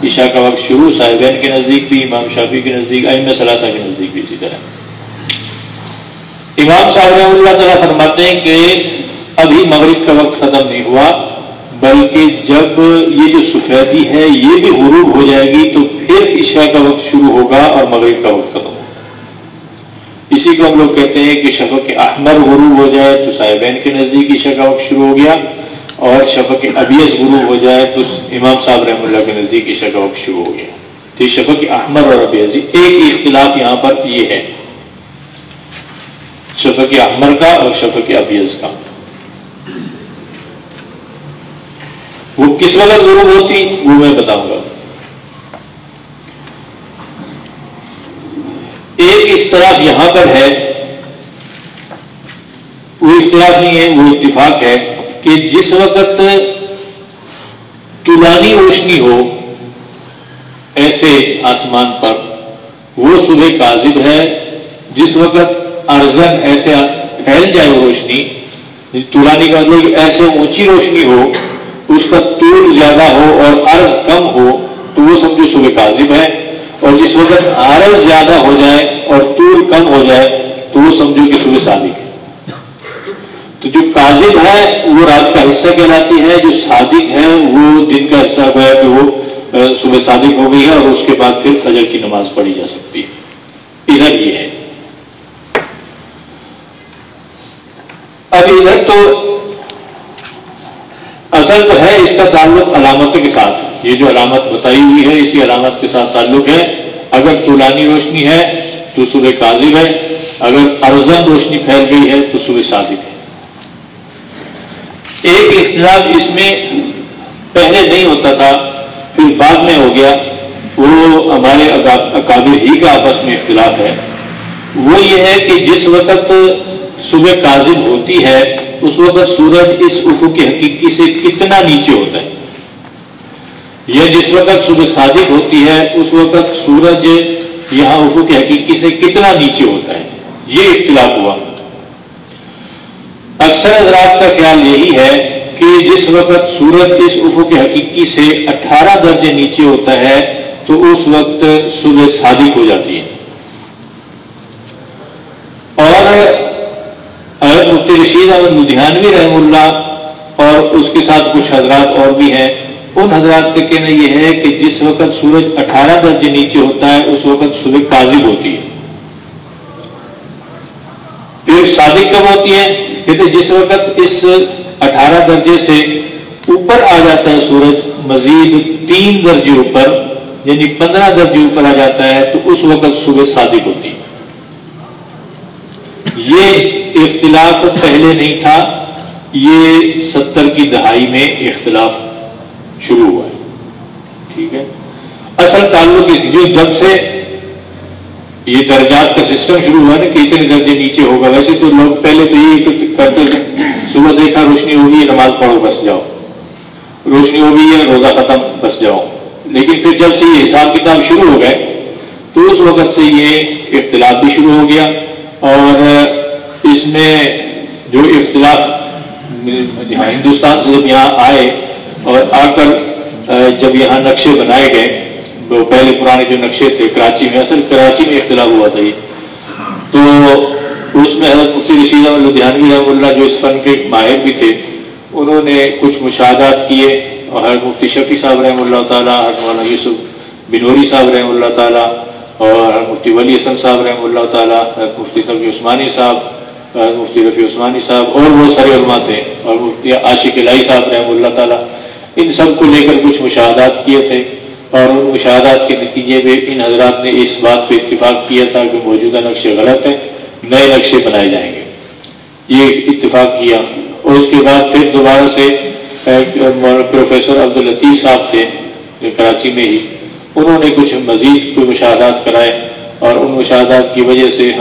عشاء کا وقت شروع، صاحبین کے نزدیک بھی، امام شافی کے نزدیک ائم ثلاثہ کے نزدیک بھی اسی طرح۔ امام صاحب رحم اللہ تعالیٰ فرماتے ہیں کہ ابھی مغرب کا وقت ختم نہیں ہوا، بلکہ جب یہ جو سفیدی ہے، یہ بھی غروب ہو جائے گی، تو پھر عشاء کا وقت شروع ہوگا اور مغرب کا وقت ختم ہوگا۔ اسی کو ہم لوگ کہتے ہیں کہ شفق احمر غروب ہو جائے تو صاحبین کے نزدیک ہی شکا وقت شروع ہو گیا۔ اور شفق ابیز غروب ہو جائے تو امام صاحب رحم اللہ کے نزدیک ہی شروع ہو گیا۔ تو شفق احمر اور ابیزی ایک اختلاف یہاں پر یہ ہے۔ شفق احمر کا اور شفق ابیز کا۔ وہ کس وقت غروب ہوتی وہ میں بتاؤں گا۔ ایک اختلاف یہاں پر ہے۔ وہ اختلاف نہیں ہے، وہ اتفاق ہے۔ کہ جس وقت طولانی روشنی ہو، ایسے آسمان پر وہ صبح کاذب ہے، جس وقت ارزن ایسے پھیل جائے روشنی طولانی کا مطلب ایسے اونچی روشنی ہو، اس کا طول زیادہ ہو اور عرض کم ہو، تو وہ سمجھو صبح کاذب ہے۔ اور جس وقت عرض زیادہ ہو جائے اور طول کم ہو جائے، تو وہ سمجھو کہ صبح صادق ہے۔ تو جو کاذب ہے، وہ رات کا حصہ کہلاتی ہے، جو صادق ہے، وہ دن کا حصہ ہوا کہ وہ صبح صادق ہو گئی ہے اور اس کے بعد پھر فجر کی نماز پڑھی جا سکتی ہے۔ ادھر یہ ہے۔ اب ادھر تو اصل تو ہے اس کا تعلق علامتوں کے ساتھ۔ یہ جو علامت بتائی ہوئی ہے، اسی علامت کے ساتھ تعلق ہے۔ اگر طولانی روشنی ہے تو صبح کاذب ہے۔ اگر ارزن روشنی پھیل گئی ہے تو صبح صادق ہے۔ ایک اختلاف اس میں پہلے نہیں ہوتا تھا، پھر بعد میں ہو گیا۔ وہ ہمارے اکابر ہی کا آپس میں اختلاف ہے۔ وہ یہ ہے کہ جس وقت صبح کاذب ہوتی ہے، اس وقت سورج اس افو کی حقیقی سے کتنا نیچے ہوتا ہے۔ یا جس وقت صبح صادق ہوتی ہے، اس وقت سورج یہاں افو کی حقیقی سے کتنا نیچے ہوتا ہے۔ یہ اختلاف ہوا۔ اکثر حضرات کا خیال یہی ہے کہ جس وقت سورج اس افو کی حقیقی سے اٹھارہ درجے نیچے ہوتا ہے، تو اس وقت صبح صادق ہو جاتی ہے۔ اور مفتی رشید احمد لدھیانوی رحم اللہ اور اس کے ساتھ کچھ حضرات اور بھی ہیں، ان حضرات کا کہنا یہ ہے کہ جس وقت سورج اٹھارہ درجے نیچے ہوتا ہے، اس وقت صبح کاذب ہوتی ہے۔ پھر شادی کب ہوتی ہے کہتے جس وقت اس اٹھارہ درجے سے اوپر آ جاتا ہے سورج، مزید تین درجے اوپر یعنی پندرہ درجے اوپر آ جاتا ہے، تو اس وقت صبح صادق ہوتی یہ اختلاف پہلے نہیں تھا، یہ ستر کی دہائی میں اختلاف شروع ہوا ہے۔ ٹھیک ہے؟ اصل تعلق جو جب سے یہ درجات کا سسٹم شروع ہوا نا کہ اتنے درجے نیچے ہوگا۔ ویسے تو لوگ پہلے تو یہ کرتے تھے۔ صبح دیکھا روشنی ہوگی، نماز پڑھو، بس جاؤ۔ روشنی ہوگی ہے روزہ ختم، بس جاؤ۔ لیکن پھر جب سے یہ حساب کتاب شروع ہو گئے، تو اس وقت سے یہ اختلاف بھی شروع ہو گیا۔ اور اس میں جو اختلاف ہندوستان سے جب یہاں آئے اور آ کر، جب یہاں نقشے بنائے گئے وہ پہلے پرانے جو نقشے تھے، کراچی میں، اصل کراچی میں اختلاف ہوا تھا یہ۔ تو اس میں حضرت مفتی رشید احمد لدھیانوی رحم اللہ جو اس فن کے ماہر بھی تھے، انہوں نے کچھ مشاہدات کیے۔ اور حضرت مفتی شفیع صاحب رحم اللہ تعالیٰ، حضرت مولانا یوسف بنوری صاحب رحم اللہ تعالیٰ، اور مفتی ولی حسن صاحب رحم اللہ تعالیٰ، حضرت مفتی تبی عثمانی صاحب مفتی رفیع عثمانی صاحب، اور بہت سارے علماء تھے۔ اور مفتی عاشق الہی صاحب رحم اللہ تعالیٰ، ان سب کو لے کر کچھ مشاہدات کیے تھے۔ اور ان مشاہدات کے نتیجے میں ان حضرات نے اس بات پہ اتفاق کیا تھا کہ موجودہ نقشے غلط ہیں، نئے نقشے بنائے جائیں گے۔ یہ اتفاق کیا۔ اور اس کے بعد پھر دوبارہ سے پروفیسر عبد الطیف صاحب تھے کراچی میں ہی۔ انہوں نے کچھ مزید کوئی مشاہدات کرائے اور ان مشاہدات کی وجہ سے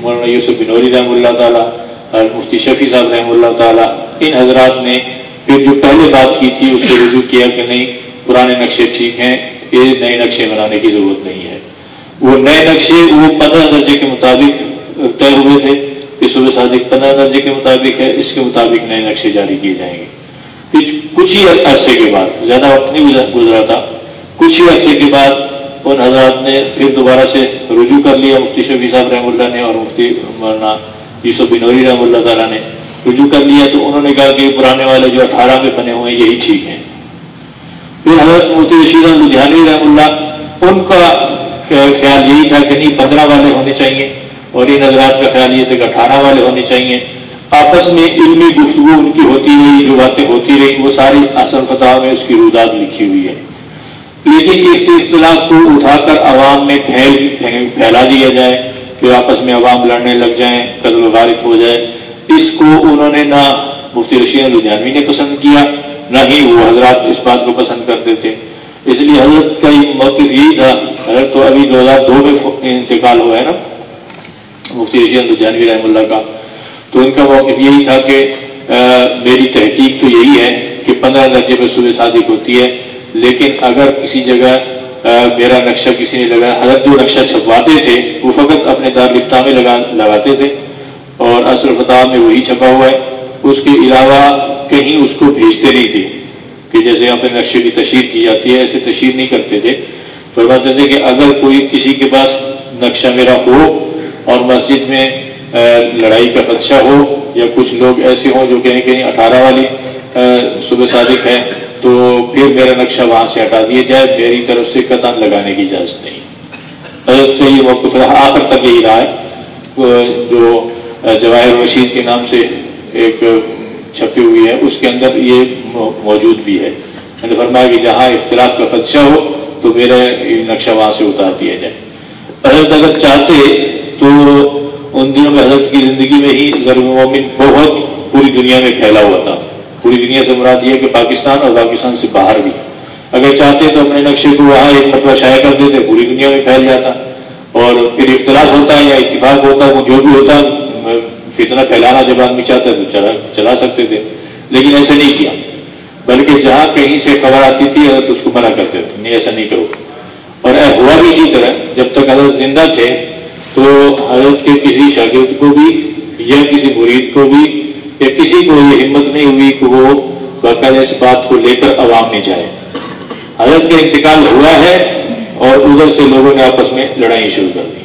مولانا یوسف بنوری رحم اللہ تعالیٰ مفتی شفیع صاحب رحم اللہ تعالیٰ، ان حضرات نے پھر جو پہلے بات کی تھی، اس سے رجوع کیا کہ نہیں پرانے نقشے ٹھیک ہیں، یہ نئے نقشے بنانے کی ضرورت نہیں ہے۔ وہ نئے نقشے، وہ پندرہ درجے کے مطابق طے ہوئے تھے۔ کہ صبح صادق پندرہ درجے کے مطابق ہے، اس کے مطابق نئے نقشے جاری کیے جائیں گے۔ کچھ ہی عرصے کے بعد، زیادہ وقت نہیں گزرا تھا۔ کچھ ہی عرصے کے بعد، ان حضرات نے پھر دوبارہ سے رجوع کر لیا۔ مفتی شفیع صاحب رحم اللہ نے اور مفتی مولانا یوسف بنوری رحم اللہ تعالیٰ نے رجوع کر لیا۔ تو انہوں نے کہا کہ پرانے والے جو اٹھارہ میں بنے ہوئے ہیں، یہی ٹھیک ہیں۔ پھر حضرت مفتی رشید لدھیانوی رحم اللہ، ان کا خیال یہی تھا کہ نہیں، پندرہ والے ہونے چاہیے اور ان حضرات کا خیال یہ تھا کہ اٹھارہ والے ہونے چاہیے۔ آپس میں علمی گفتگو ان کی ہوتی رہی، جو باتیں ہوتی رہی، وہ ساری اصل فتح میں اس کی روداد لکھی ہوئی ہے۔ لیکن اس اختلاف کو اٹھا کر عوام میں پھیل پھیلا دیا جائے کہ آپس میں عوام لڑنے لگ جائیں قدل غارت ہو جائے۔ اس کو انہوں نے نہ مفتی رشید لدھیانوی نے پسند کیا نہ ہی وہ حضرات اس بات کو پسند کرتے تھے۔ اس لیے حضرت کا یہ موقف یہی تھا۔ حضرت تو ابھی دو ہزار دو میں انتقال ہوا ہے نا، مفتی رشید لدھیانوی رحم اللہ کا۔ تو ان کا موقف یہی تھا کہ میری تحقیق تو یہی ہے کہ پندرہ درجے میں صبح صادق ہوتی ہے۔ لیکن اگر کسی جگہ میرا نقشہ کسی نے لگایا حضرت جو نقشہ چھپواتے تھے، وہ فقط اپنے دار لفتہ میں لگا لگاتے تھے۔ اور اصل فتح میں وہی چھپا ہوا ہے۔ اس کے علاوہ کہیں اس کو بھیجتے نہیں تھے کہ جیسے اپنے نقشے کی تشہیر کی جاتی ہے، ایسے تشہیر نہیں کرتے تھے۔ فرماتے تھے کہ اگر کوئی کسی کے پاس نقشہ میرا ہو اور مسجد میں لڑائی کا خدشہ ہو یا کچھ لوگ ایسے ہوں جو کہیں کہیں اٹھارہ والی صبح صادق ہے تو پھر میرا نقشہ وہاں سے ہٹا دیا جائے، میری طرف سے قطن لگانے کی اجازت نہیں۔ حضرت کا یہ موقف رہا آخر تک یہی رہا ہے۔ جو جواہر رشید کے نام سے ایک چھپی ہوئی ہے، اس کے اندر یہ موجود بھی ہے۔ میں نے فرمایا کہ جہاں اختلاف کا خدشہ ہو تو میرا نقشہ وہاں سے اتار دیا جائے۔ حضرت اگر چاہتے تو ان دنوں میں حضرت کی زندگی میں ہی ضرور مومن بہت پوری دنیا میں پھیلا ہوا تھا۔ پوری دنیا سے مراد یہ کہ پاکستان اور پاکستان سے باہر بھی۔ اگر چاہتے تو اپنے نقشے کو وہاں ایک مرتبہ شائع کر دیتے، پوری دنیا میں پھیل جاتا۔ اور پھر اختلاف ہوتا ہے یا اتفاق ہوتا ہے، وہ جو بھی ہوتا فتنہ پھیلانا جب آدمی چاہتا ہے تو چلا سکتے تھے، لیکن ایسا نہیں کیا۔ بلکہ جہاں کہیں سے خبر آتی تھی، حضرت اس کو منع کرتے تھے، نہیں، ایسا نہیں کرو۔ اور ہوا بھی اسی طرح، جب تک حضرت زندہ تھے، تو حضرت کے کسی شاگرد کو بھی یا کسی مرید کو بھی یا کسی کو یہ ہمت نہیں ہوئی کہ وہ باقاعدہ اس بات کو لے کر عوام میں جائے۔ حضرت کا انتقال ہوا ہے اور ادھر سے لوگوں نے آپس میں لڑائی شروع کر دی۔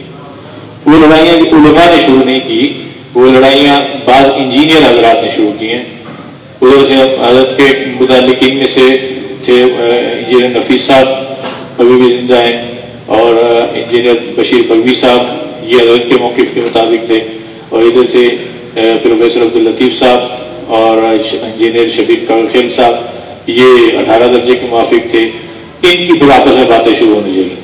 وہ لڑائیاں علماء نے شروع نہیں کی وہ لڑائیاں بعض انجینئر حضرات نے شروع کی ہیں۔ ادھر سے حضرت کے متعلقین میں سے تھے، انجینئر نفیس صاحب ابھی بھی زندہ ہیں اور انجینئر بشیر بگوی صاحب یہ حضرت کے موقف کے مطابق تھے۔ اور ادھر سے پروفیسر عبد الطیف صاحب اور انجینئر شبیر کاغل صاحب، یہ اٹھارہ درجے کے موافق تھے۔ ان کی پھر آپس میں باتیں شروع ہونے چاہیے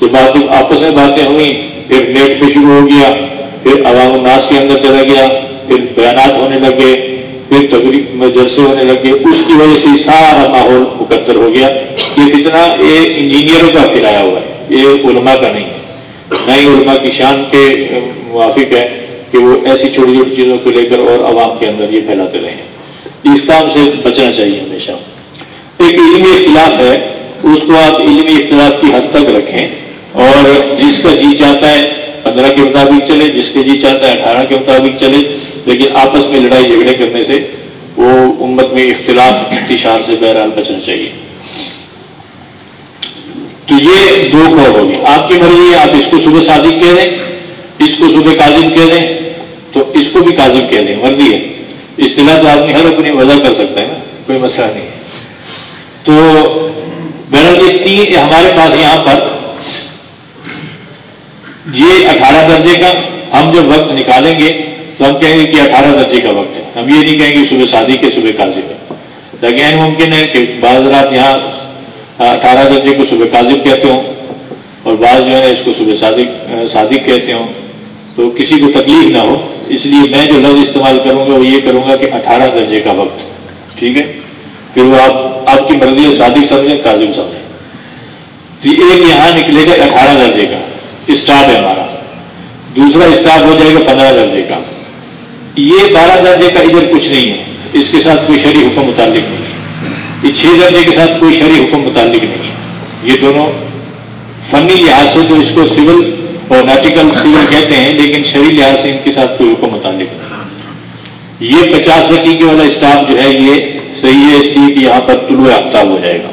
جب بات آپس میں باتیں ہوئیں، پھر نیٹ پہ شروع ہو گیا۔ پھر عوام الناس کے اندر چلا گیا، پھر بیانات ہونے لگے، پھر تقریب میں جلسے ہونے لگے، اس کی وجہ سے سارا ماحول مقدر ہو گیا۔ یہ کتنا، یہ انجینئروں کا پھیلایا ہوا ہے، یہ علماء کا نہیں ہے۔ نئی علماء کی شان کے موافق ہے کہ وہ ایسی چھوٹی چھوٹی چیزوں کو لے کر اور عوام کے اندر یہ پھیلاتے رہے ہیں۔ اس کام سے بچنا چاہیے ہمیشہ۔ ایک علمی اختلاف ہے، اس کو آپ علمی اختلاف کی حد تک رکھیں اور جس کا جی چاہتا ہے پندرہ کے مطابق چلے، جس کے جی چاہتا ہے اٹھارہ کے مطابق چلے، لیکن آپس میں لڑائی جھگڑے کرنے سے وہ امت میں اختلاف انتشار سے بہرحال بچنا چاہیے۔ تو یہ دو قول ہوگی آپ کی مرضی ہے، آپ اس کو صبح صادق کہہ دیں، اس کو صبح کاظم کہہ دیں، تو اس کو بھی کاظم کہہ دیں۔ مرضی ہے۔ اصطلاح تو آدمی ہر اپنی وجہ کر سکتا ہے نا، کوئی مسئلہ نہیں۔ تو بہرحال یہ تین ہمارے پاس یہاں پر یہ اٹھارہ درجے کا ہم جب وقت نکالیں گے تو ہم کہیں گے کہ اٹھارہ درجے کا وقت ہے۔ ہم یہ نہیں کہیں گے صبح شادی کے، صبح کاظم کا لیکن ممکن ہے کہ بعض رات یہاں اٹھارہ درجے کو صبح کاظم کہتے ہوں اور بعض جو ہے اس کو صبح صادق صادق کہتے ہوں۔ تو کسی کو تکلیف نہ ہو۔ اس لیے میں جو لفظ استعمال کروں گا وہ یہ کروں گا کہ اٹھارہ درجے کا وقت، ٹھیک ہے؟ پھر وہ آپ آپ کی مرضی ہے صادق سمجھیں کاظم سمجھیں۔ ایک یہاں نکلے گا اٹھارہ درجے کا۔ اسٹاف ہے ہمارا۔ دوسرا اسٹاف ہو جائے گا پندرہ درجے کا۔ یہ بارہ درجے کا ادھر کچھ نہیں ہے۔ اس کے ساتھ کوئی شہری حکم متعلق نہیں ہے۔ یہ چھ درجے کے ساتھ کوئی شہری حکم متعلق نہیں ہے۔ یہ دونوں فنی لحاظ سے تو اس کو سول اور نیٹیکل سول کہتے ہیں، لیکن شہری لحاظ سے ان کے ساتھ کوئی حکم متعلق نہیں یہ پچاس کے والا اسٹاف جو ہے، یہ صحیح ہے، اس لیے کہ یہاں پر طلوع آفتاب ہو جائے گا۔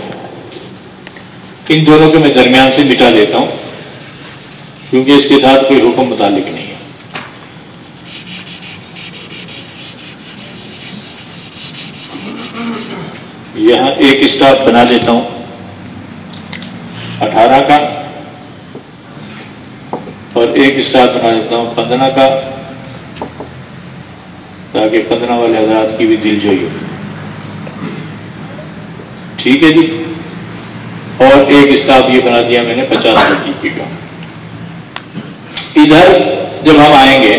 ان دونوں کو میں درمیان سے مٹا دیتا ہوں۔ کیونکہ اس کے ساتھ کوئی حکم متعلق نہیں ہے۔ یہاں ایک اسٹاف بنا دیتا ہوں۔ اٹھارہ کا۔ اور ایک اسٹاف بنا دیتا ہوں پندرہ کا۔ تاکہ پندرہ والے حضرات کی بھی دل جوئی ہو۔ ٹھیک ہے جی۔ اور ایک اسٹاف یہ بنا دیا میں نے پچاس روپئے کا ادھر جب ہم آئیں گے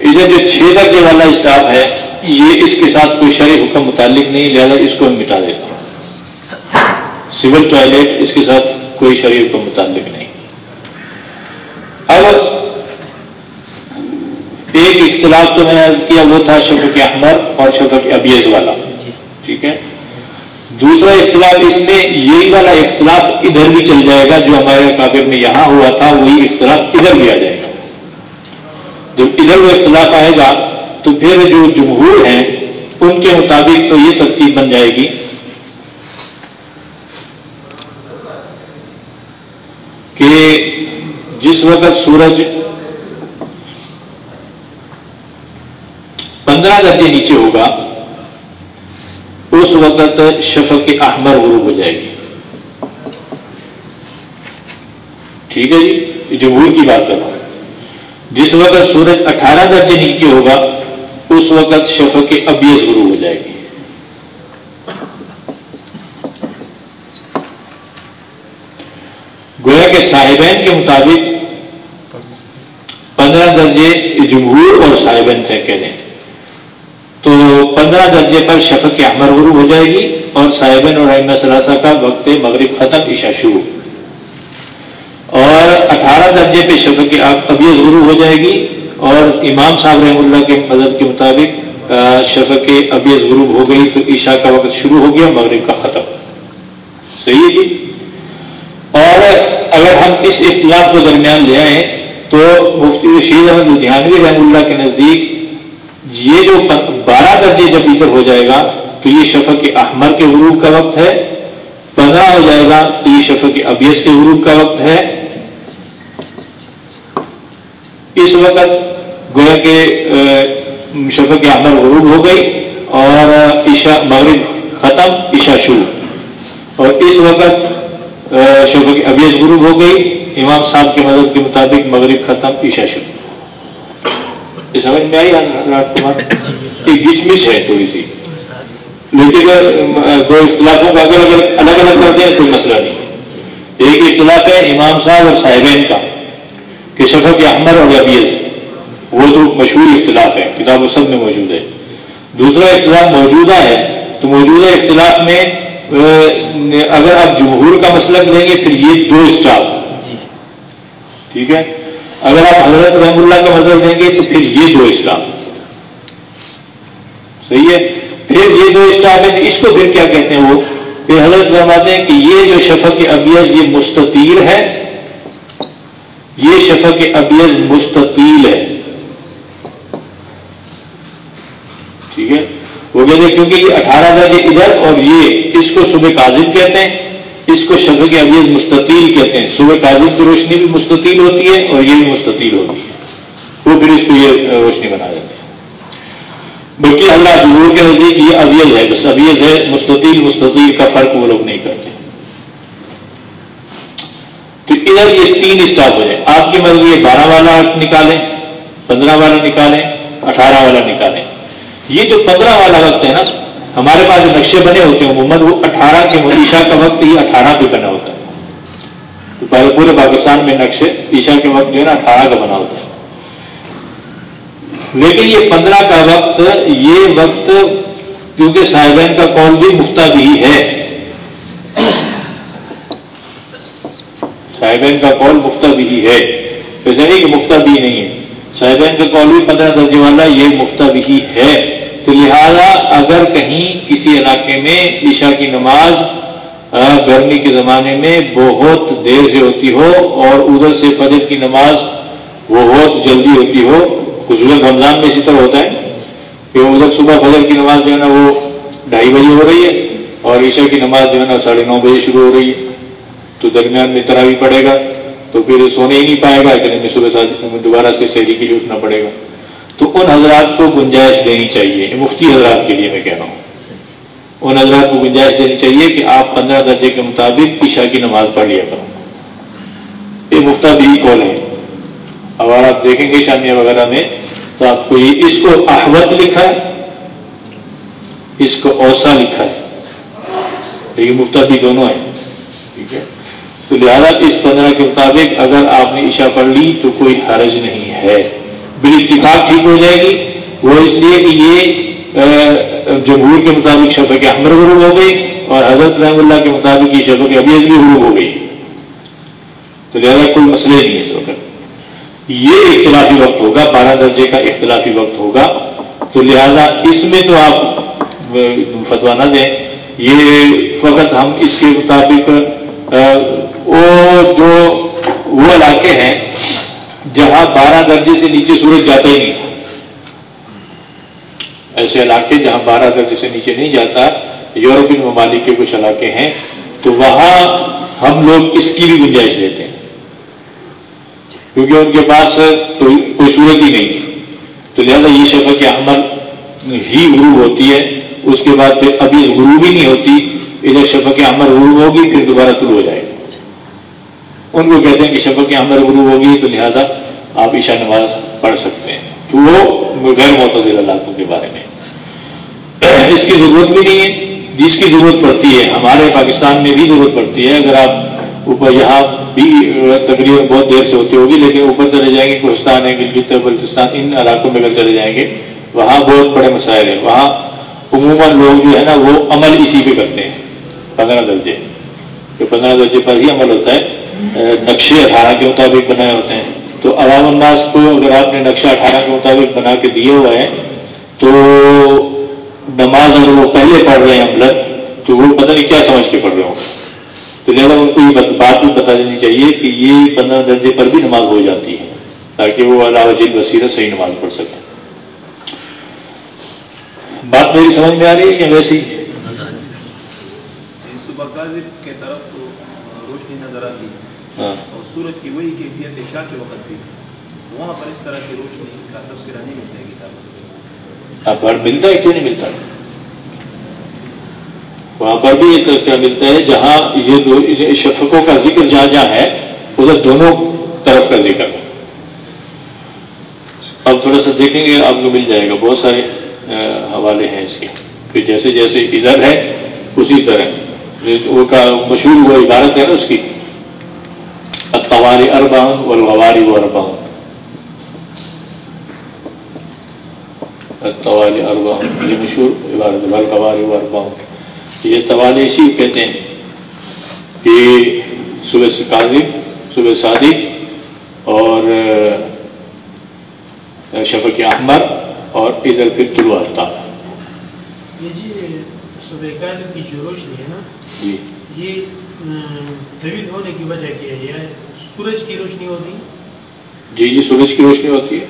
ادھر جو چھ درجے والا اسٹاف ہے یہ اس کے ساتھ کوئی شرح حکم متعلق نہیں لہٰذا اس کو ہم مٹا دیتا ہوں سول ٹوائلٹ اس کے ساتھ کوئی شرح حکم متعلق نہیں۔ اب ایک اختلاف تو میں نے کیا وہ تھا شفق احمد اور شفق ابیز والا۔ ٹھیک ہے؟ دوسرا اختلاف اس میں یہی والا اختلاف ادھر بھی چل جائے گا، جو ہمارے کابر میں یہاں ہوا تھا، وہی اختلاف ادھر بھی آ جائے گا۔ جب ادھر وہ اختلاف آئے گا، تو پھر جو جمہور ہیں، ان کے مطابق تو یہ ترتیب بن جائے گی۔ کہ جس وقت سورج پندرہ درجے نیچے ہوگا اس وقت شفق احمر غروب ہو جائے گی۔ ٹھیک ہے جی؟ جمہور کی بات کر رہا ہوں۔ جس وقت سورج اٹھارہ درجے نیچے ہوگا، اس وقت شفق ابیس غروب ہو جائے گی۔ گویا کے صاحبین کے مطابق پندرہ درجے جمہور اور صاحبین سے کہہ دیں تو پندرہ درجے پر شفق احمر غروب ہو جائے گی اور صاحبین اور رحمہ ثلاثہ کا وقت مغرب ختم عشاء شروع۔ اور اٹھارہ درجے پہ شفق ابیز غروب ہو جائے گی اور امام صاحب رحم اللہ کے مذہب کے مطابق شفق ابیز غروب ہو گئی تو عشاء کا وقت شروع ہو گیا، مغرب کا ختم۔ صحیح ہے جی؟ اور اگر ہم اس اختلاف کو درمیان لے آئیں تو مفتی رشید احمد لدھیانوی رحم اللہ کے نزدیک یہ جو بارہ درجے جب ادھر ہو جائے گا تو یہ شفق احمر کے غروب کا وقت ہے، پندرہ ہو جائے گا تو یہ شفق ابیس کے غروب کا وقت ہے۔ اس وقت گویا کے شفق احمر غروب ہو گئی اور عشاء مغرب ختم، عشاء شروع۔ اور اس وقت شفق ابیس غروب ہو گئی، امام صاحب کے مدد کے مطابق مغرب ختم، عشاء شروع۔ یہ سمجھ میں آئی رات کمار ایک گچ مچ ہے تھوڑی سی۔ لیکن دو اختلافوں کا اگر اگر الگ الگ کرتے ہیں کوئی مسئلہ نہیں۔ ایک اختلاف ہے امام صاحب اور صاحبین کا کہ شفق احمد اور ابیز وہ تو مشہور اختلاف ہے کتاب و سب میں موجود ہے دوسرا اختلاف موجودہ ہے تو موجودہ اختلاف میں اگر آپ جمہور کا مسئلہ لیں گے پھر یہ دو اسٹاف جی۔ ٹھیک ہے؟ اگر آپ حضرت رحم اللہ کا مذہب دیں گے تو پھر یہ دو اسٹاف صحیح ہے؟ پھر یہ دو اسٹاف ہے اس کو پھر کیا کہتے ہیں وہ؟ پھر حضرت فرماتے ہیں کہ یہ جو شفق ابیز یہ مستطیر ہے۔ یہ شفق ابیز مستطیل ہے۔ ٹھیک ہے؟ وہ کہتے ہیں کیونکہ یہ اٹھارہ درجے ادھر اور یہ اس کو صبح کاظم کہتے ہیں۔ اس کو شفق کے ابیز مستطیل کہتے ہیں۔ صبح کاظم کی روشنی بھی مستطیل ہوتی ہے اور یہ بھی مستطیل ہوتی ہے۔ وہ پھر اس کو یہ روشنی بنا دیتے ہیں۔ بلکہ اللہ دور کے نزدیک یہ ابیز ہے، بس ابیز ہے، مستطیل مستطیل کا فرق وہ لوگ نہیں کرتے۔ تو ادھر یہ تین اسٹاپ ہو جائے۔ آپ کی مرضی یہ بارہ والا نکالیں، پندرہ والا نکالیں، اٹھارہ والا نکالیں۔ یہ جو پندرہ والا وقت ہے نا ہمارے پاس جو نقشے بنے ہوتے ہیں محمد وہ اٹھارہ کے عشاء کا وقت یہ اٹھارہ پہ بنا ہوتا ہے۔ پہلے پورے پاکستان میں نقشے عشاء کے وقت جو ہے نا، اٹھارہ کا بنا ہوتا ہے۔ لیکن یہ پندرہ کا وقت، یہ وقت کیونکہ صاحبین کا قول بھی مفتا بھی ہے۔ صاحبین کا قول مفتا بھی ہے۔ ویسے نہیں کہ مفتا بھی نہیں ہے۔ صاحبین کا قول بھی پندرہ درجے والا، یہ مفتا بھی ہے۔ تو لہذا اگر کہیں کسی علاقے میں عشاء کی نماز گرمی کے زمانے میں بہت دیر سے ہوتی ہو اور ادھر سے فجر کی نماز بہت جلدی ہوتی ہو، خصوصاً رمضان میں اسی طرح ہوتا ہے کہ ادھر صبح فجر کی نماز جو ہے نا وہ ڈھائی بجے ہو رہی ہے اور عشاء کی نماز جو ہے نا ساڑھے نو بجے شروع ہو رہی ہے، تو درمیان میں طرح بھی پڑے گا تو پھر سونے ہی نہیں پائے گا، اتنے میں صبح دوبارہ سے سیری کے لیے اٹھنا پڑے گا۔ تو ان حضرات کو گنجائش دینی چاہیے۔ مفتی حضرات کے لیے میں کہہ رہا ہوں۔ ان حضرات کو گنجائش دینی چاہیے کہ آپ پندرہ درجے کے مطابق عشاء کی نماز پڑھ لیا کرو یہ مفتا بھی کال ہے۔ اگر آپ دیکھیں گے شامیہ وغیرہ میں تو آپ کو یہ اس کو احوت لکھا ہے۔ اس کو اوسا لکھا ہے۔ لیکن مفتا بھی دونوں ہیں۔ ٹھیک ہے۔ تو لہذا اس پندرہ کے مطابق اگر آپ نے عشاء پڑھ لی تو کوئی حرج نہیں ہے۔ بال اتفاق ٹھیک ہو جائے گی۔ وہ اس لیے کہ یہ جمہور کے مطابق شفق کے احمر غروب ہو گئی اور حضرت رحم اللہ کے مطابق یہ شفق ابھی بھی غروب ہو گئی۔ تو لہٰذا کوئی مسئلہ نہیں ہے اس وقت۔ یہ اختلافی وقت ہوگا، بارہ درجے کا اختلافی وقت ہوگا۔ تو لہذا اس میں تو آپ فتوا نہ دیں۔ یہ فقط ہم اس کے مطابق وہ جو وہ علاقے ہیں جہاں بارہ درجے سے نیچے سورج جاتا ہی نہیں ایسے علاقے جہاں بارہ درجے سے نیچے نہیں جاتا یورپین ممالک کے کچھ علاقے ہیں، تو وہاں ہم لوگ اس کی بھی گنجائش دیتے ہیں۔ کیونکہ ان کے پاس کوئی صورت ہی نہیں۔ تو لہذا یہ شفق کے عمل ہی غروب ہوتی ہے۔ اس کے بعد پھر ابھی غروب ہی نہیں ہوتی۔ ادھر شفق کے عمل غروب ہوگی، پھر دوبارہ طلوع ہو جائے گا۔ ان کو کہتے ہیں کہ شفق کے عمل غروب ہوگی، تو لہذا آپ عشاء نماز پڑھ سکتے ہیں۔ تو وہ غیر معتدل علاقوں کے بارے میں۔ اس کی ضرورت بھی نہیں ہے۔ جس کی ضرورت پڑتی ہے، ہمارے پاکستان میں بھی ضرورت پڑتی ہے۔ اگر آپ اوپر یہاں بھی تقریباً بہت دیر سے ہوتی ہوگی، لیکن اوپر چلے جائیں گے کوستان ہے گلگت بلتستان، ان علاقوں میں اگر چلے جائیں گے، وہاں بہت بڑے مسائل ہیں۔ وہاں عموماً لوگ جو ہے نا، وہ عمل اسی پہ کرتے ہیں۔ پندرہ درجے۔ تو پندرہ درجے پر ہی عمل ہوتا ہے، نقشے اٹھارہ کے مطابق بنائے ہوتے ہیں۔ تو عوام الناس کو اگر آپ نے نقشہ اٹھارہ کے مطابق بنا کے دیے ہوا ہے تو نماز اگر وہ پہلے پڑھ رہے ہیں عمل تو وہ پتہ نہیں کیا سمجھ کے پڑھ رہے ہوں تو لہٰذا ان کو یہ بات بھی بتا دینی چاہیے کہ یہ پندرہ درجے پر بھی نماز ہو جاتی ہے تاکہ وہ اللہ وجیل وسیرت صحیح نماز پڑھ سکیں۔ بات میری سمجھ میں آ رہی ہے کہ ویسے ہی کے طرف تو روشنی نظر آتی ہے۔ ہاں۔ سورج کی وہی کیفیت عشاء کے وقت بھی وہاں پر اس طرح کی روشنی کا تذکرہ نہیں ملتا ہے کتاب اب بڑھ ملتا ہے کیوں نہیں ملتا؟ وہاں پر بھی یہ تذکرہ ملتا ہے جہاں یہ شفقوں کا ذکر جہاں جہاں ہے، ادھر دونوں طرف کا ذکر ہے۔ اب تھوڑا سا دیکھیں گے، آپ کو مل جائے گا۔ بہت سارے حوالے ہیں اس کے۔ کہ جیسے جیسے ادھر ہے، اسی طرح۔ وہ کا مشہور وہ عبارت ہے نا اس کی۔ تواری ارباؤن والغواری و ارباؤن توال ارباؤن یہ مشہور عبارت والغواری و ارباؤن یہ توالی اسی کہتے ہیں کہ صبح سے کاذب صبح صادق اور شفق احمر اور ادھر پھر طلوع آفتاب جی صبح کی جو روشنی ہے نا جی۔ یہ طویل ہونے کی وجہ کیا ہے؟ سورج کی روشنی ہوتی جی جی سورج کی روشنی ہوتی ہے۔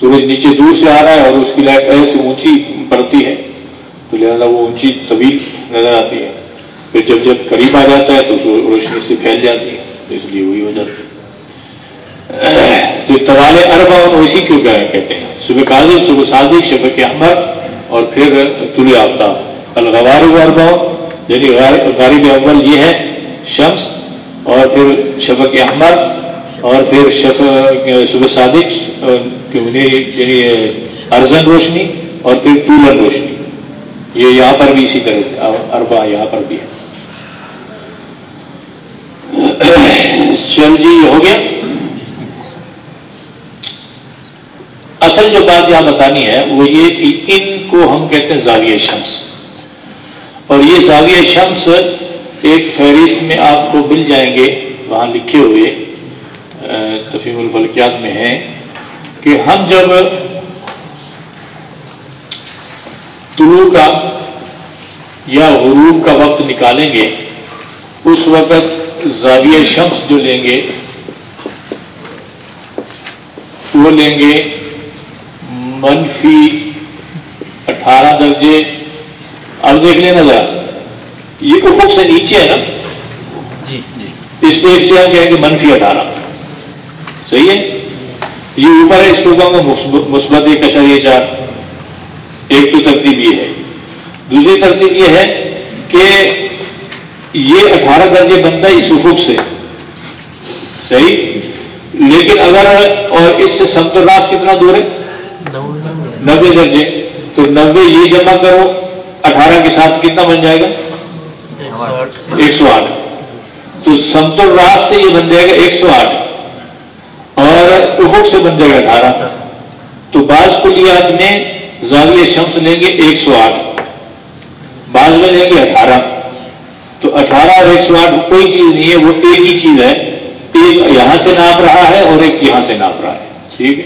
سورج نیچے دور سے آ رہا ہے اور اس کی لائٹ ایسے اونچی پڑتی ہے۔ تو لہٰذا وہ اونچی طویل نظر آتی ہے۔ پھر جب جب قریب آ جاتا ہے تو روشنی سے پھیل جاتی ہے۔ تو اس لیے وہی ہو جاتی ہے جو توالے اربا اور اسی کیوں کہتے ہیں۔ صبح کاظم، صبح صادق شبہ کے احمد اور پھر طلوع آفتاب۔ الغوار اربا یعنی غارب اول یہ ہے شمس اور پھر شفق احمد اور پھر شف صبح صادق یعنی ارزن روشنی اور پھر ٹولن روشنی۔ یہ یہاں پر بھی اسی طرح اربا یہاں پر بھی ہے۔ چل جی ہو گیا۔ اصل جو بات یہاں بتانی ہے، وہ یہ کہ ان کو ہم کہتے ہیں زاویہ شمس۔ اور یہ زاویہ شمس ایک فہرست میں آپ کو مل جائیں گے، وہاں لکھے ہوئے تفیم الفلکیات میں ہیں کہ ہم جب طلوع کا یا غروب کا وقت نکالیں گے، اس وقت زاویہ شمس جو لیں گے، وہ لیں گے منفی اٹھارہ درجے۔ اب دیکھ لینا ذرا یہ افق سے نیچے ہے نا؟ جی جی۔ اس کو اس لیے ہم کہیں گے منفی اٹھارہ۔ صحیح ہے؟ یہ اوپر ہے اس کو کہوں گا مثبت ایک اشریہ چار۔ ایک تو ترتیب یہ ہے۔ دوسری ترتیب یہ ہے کہ یہ اٹھارہ درجے بنتا ہے اس افق سے۔ صحیح؟ لیکن اگر اور اس سے سمتر راس کتنا دور ہے؟ نبے درجے۔ تو نبے یہ جمع کرو اٹھارہ کے ساتھ کتنا بن جائے گا؟ ایک سو آٹھ تو سمتر راس سے یہ بن جائے گا ایک سو آٹھ اور افق سے بن جائے گا اٹھارہ۔ تو بعض کلیات میں زاویہ شمس لیں گے ایک سو آٹھ بعض میں لیں گے اٹھارہ۔ تو اٹھارہ اور ایک سو آٹھ کوئی چیز نہیں ہے، وہ ایک ہی چیز ہے۔ ایک یہاں سے ناپ رہا ہے اور ایک یہاں سے ناپ رہا ہے۔ ٹھیک ہے؟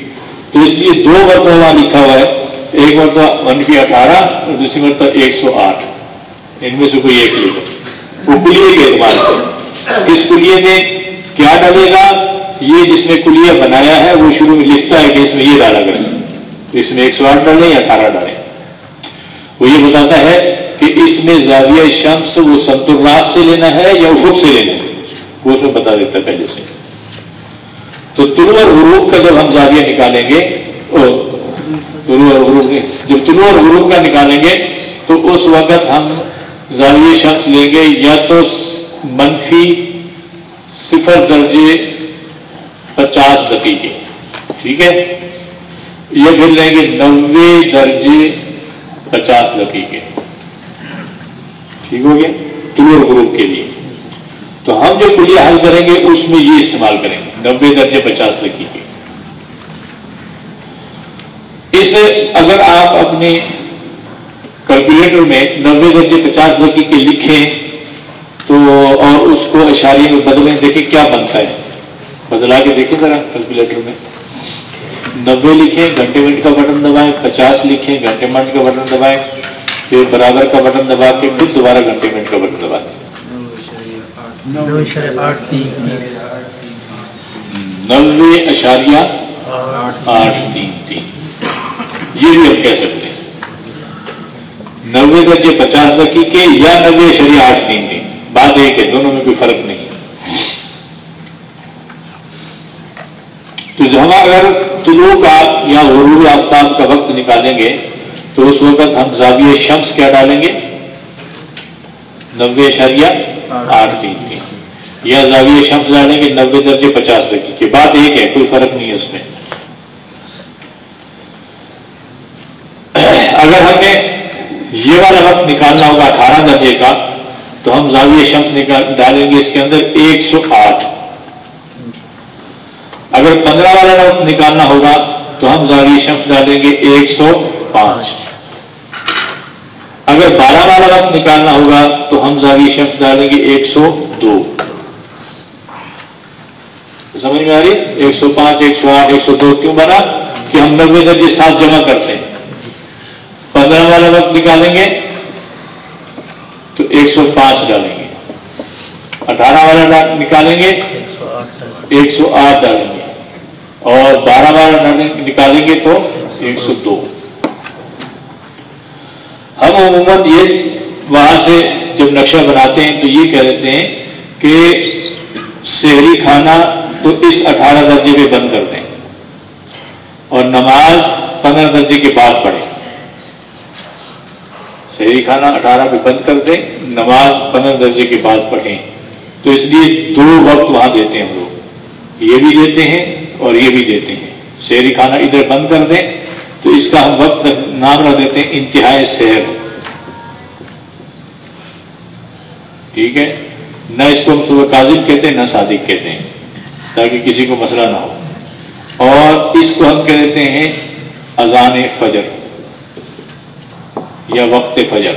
تو اس لیے دو مرتبہ وہاں لکھا ہوا ہے۔ ایک مرتبہ ون پی اٹھارہ اور دوسری مرتبہ ایک سو آٹھ۔ ان میں سے کوئی ایک لکھا وہ کلیے کے اعتبار سے۔ اس کلیے میں کیا ڈالے گا؟ یہ جس نے کلیہ بنایا ہے، وہ شروع میں لکھتا ہے کہ اس میں یہ ڈالا کرے اس میں ایک سو آٹھ ڈالیں یا اٹھارہ ڈالیں؟ وہ یہ بتاتا ہے کہ اس میں زاویہ شمس وہ سنتراس سے لینا ہے یا افق سے لینا ہے؟ وہ اس میں بتا دیتا ہے پہلے سے۔ تو طلوع اور غروب کا جب ہم زاویہ نکالیں گے طلوع اور غروب جب طلوع اور غروب کا نکالیں گے، تو اس وقت ہم زاویہ شمس لیں گے یا تو منفی صفر درجے پچاس دقیقے، ٹھیک ہے؟ یا پھر لیں گے نوے درجے پچاس دقیقے۔ ٹھیک ہو گیا؟ طلوع اور غروب کے لیے۔ تو ہم جو کلیہ حل کریں گے، اس میں یہ استعمال کریں گے نبے درجے پچاس لکی کے اس اگر آپ اپنے کیلکولیٹر میں نبے درجے پچاس لکی کے لکھیں تو اور اس کو اشاری میں بدلیں دیکھیں کیا بنتا ہے۔ بدلا کے دیکھیں ذرا کیلکولیٹر میں۔ نبے لکھیں گھنٹے منٹ کا بٹن دبائیں پچاس لکھیں گھنٹے منٹ کا بٹن دبائیں پھر برابر کا بٹن دبا کے پھر دوبارہ گھنٹے منٹ کا بٹن دبا نوے اشاریہ آٹھ تین۔ تین یہ بھی ہم کہہ سکتے نوے درجے پچاس دقیقے یا نوے اشاریہ آٹھ تین تین بات ایک ہے دونوں میں کوئی فرق نہیں تو جہاں اگر طلوع کا یا غروب آفتاب کا وقت نکالیں گے، تو اس وقت ہم زاویہ شمس کیا ڈالیں گے؟ نوے اشاریہ آٹھ تین تین یا زاویہ شمس ڈالیں گے نبے درجے پچاس درجے کی بات ایک ہے کوئی فرق نہیں ہے اس میں اگر ہمیں یہ والا وقت نکالنا ہوگا اٹھارہ درجے کا، تو ہم زاویہ شمس نکال ڈالیں گے اس کے اندر ایک سو آٹھ۔ اگر پندرہ والا وقت نکالنا ہوگا، تو ہم زاویہ شمس ڈالیں گے ایک سو پانچ۔ اگر بارہ والا وقت نکالنا ہوگا، تو ہم زاویہ شمس ڈالیں گے ایک سو دو۔ سمجھ میں آ رہی ایک سو پانچ، ایک سو آٹھ، ایک سو دو۔ کیوں بنا؟ کہ ہم نبے درجے ساتھ جمع کرتے ہیں۔ پندرہ والا وقت نکالیں گے تو ایک سو پانچ ڈالیں گے۔ اٹھارہ والا نکالیں گے، ایک سو آٹھ ڈالیں گے۔ اور بارہ والا نکالیں گے تو ایک سو دو۔ ہم عموماً یہ وہاں سے جب نقشہ بناتے ہیں تو یہ کہہ دیتے ہیں کہ شہری کھانا تو اس اٹھارہ درجے پہ بند کر دیں اور نماز پندرہ درجے کے بعد پڑھیں۔ شہری کھانا اٹھارہ پہ بند کر دیں، نماز پندرہ درجے کے بعد پڑھیں۔ تو اس لیے دو وقت وہاں دیتے ہیں ہم لوگ۔ یہ بھی دیتے ہیں اور یہ بھی دیتے ہیں۔ شہری کھانا ادھر بند کر دیں، تو اس کا ہم وقت نام رکھ دیتے ہیں انتہائی صحت ٹھیک ہے؟ نہ اس کو ہم صبح کاظم کہتے ہیں، نہ صادق کہتے ہیں، تاکہ کسی کو مسئلہ نہ ہو۔ اور اس کو ہم کہہ دیتے ہیں، اذان فجر۔ یا وقت فجر۔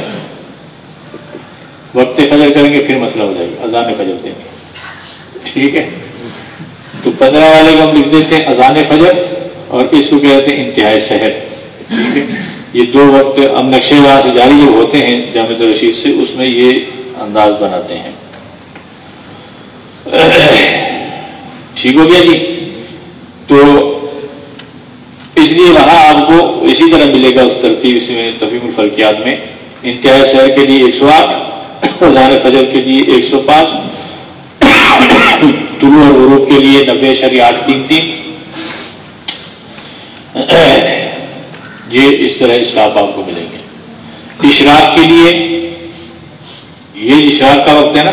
وقت فجر کریں گے، پھر مسئلہ ہو جائے گا۔ اذان فجر دیں گے۔ ٹھیک ہے؟ تو پندرہ والے کو ہم لکھ دیتے ہیں اذان فجر اور اس کو کہتے ہیں انتہائی شہر ٹھیک ہے؟ یہ دو وقت اب نقشے وہاں سے جاری جو ہوتے ہیں جامع رشید سے، اس میں یہ انداز بناتے ہیں۔ ٹھیک ہو گیا جی؟ تو اس لیے وہاں آپ کو اسی طرح ملے گا اس ترتیب اس میں تفیم الفرقیات میں۔ انتہائی شہر کے لیے ایک سو آٹھ اور فجر کے لیے ایک سو پانچ طلوع اور غروب کے لیے نبے شری آٹھ تین تین۔ یہ اس طرح اسٹاف آپ کو ملیں گے۔ اشراق کے لیے یہ اشراق کا وقت ہے نا۔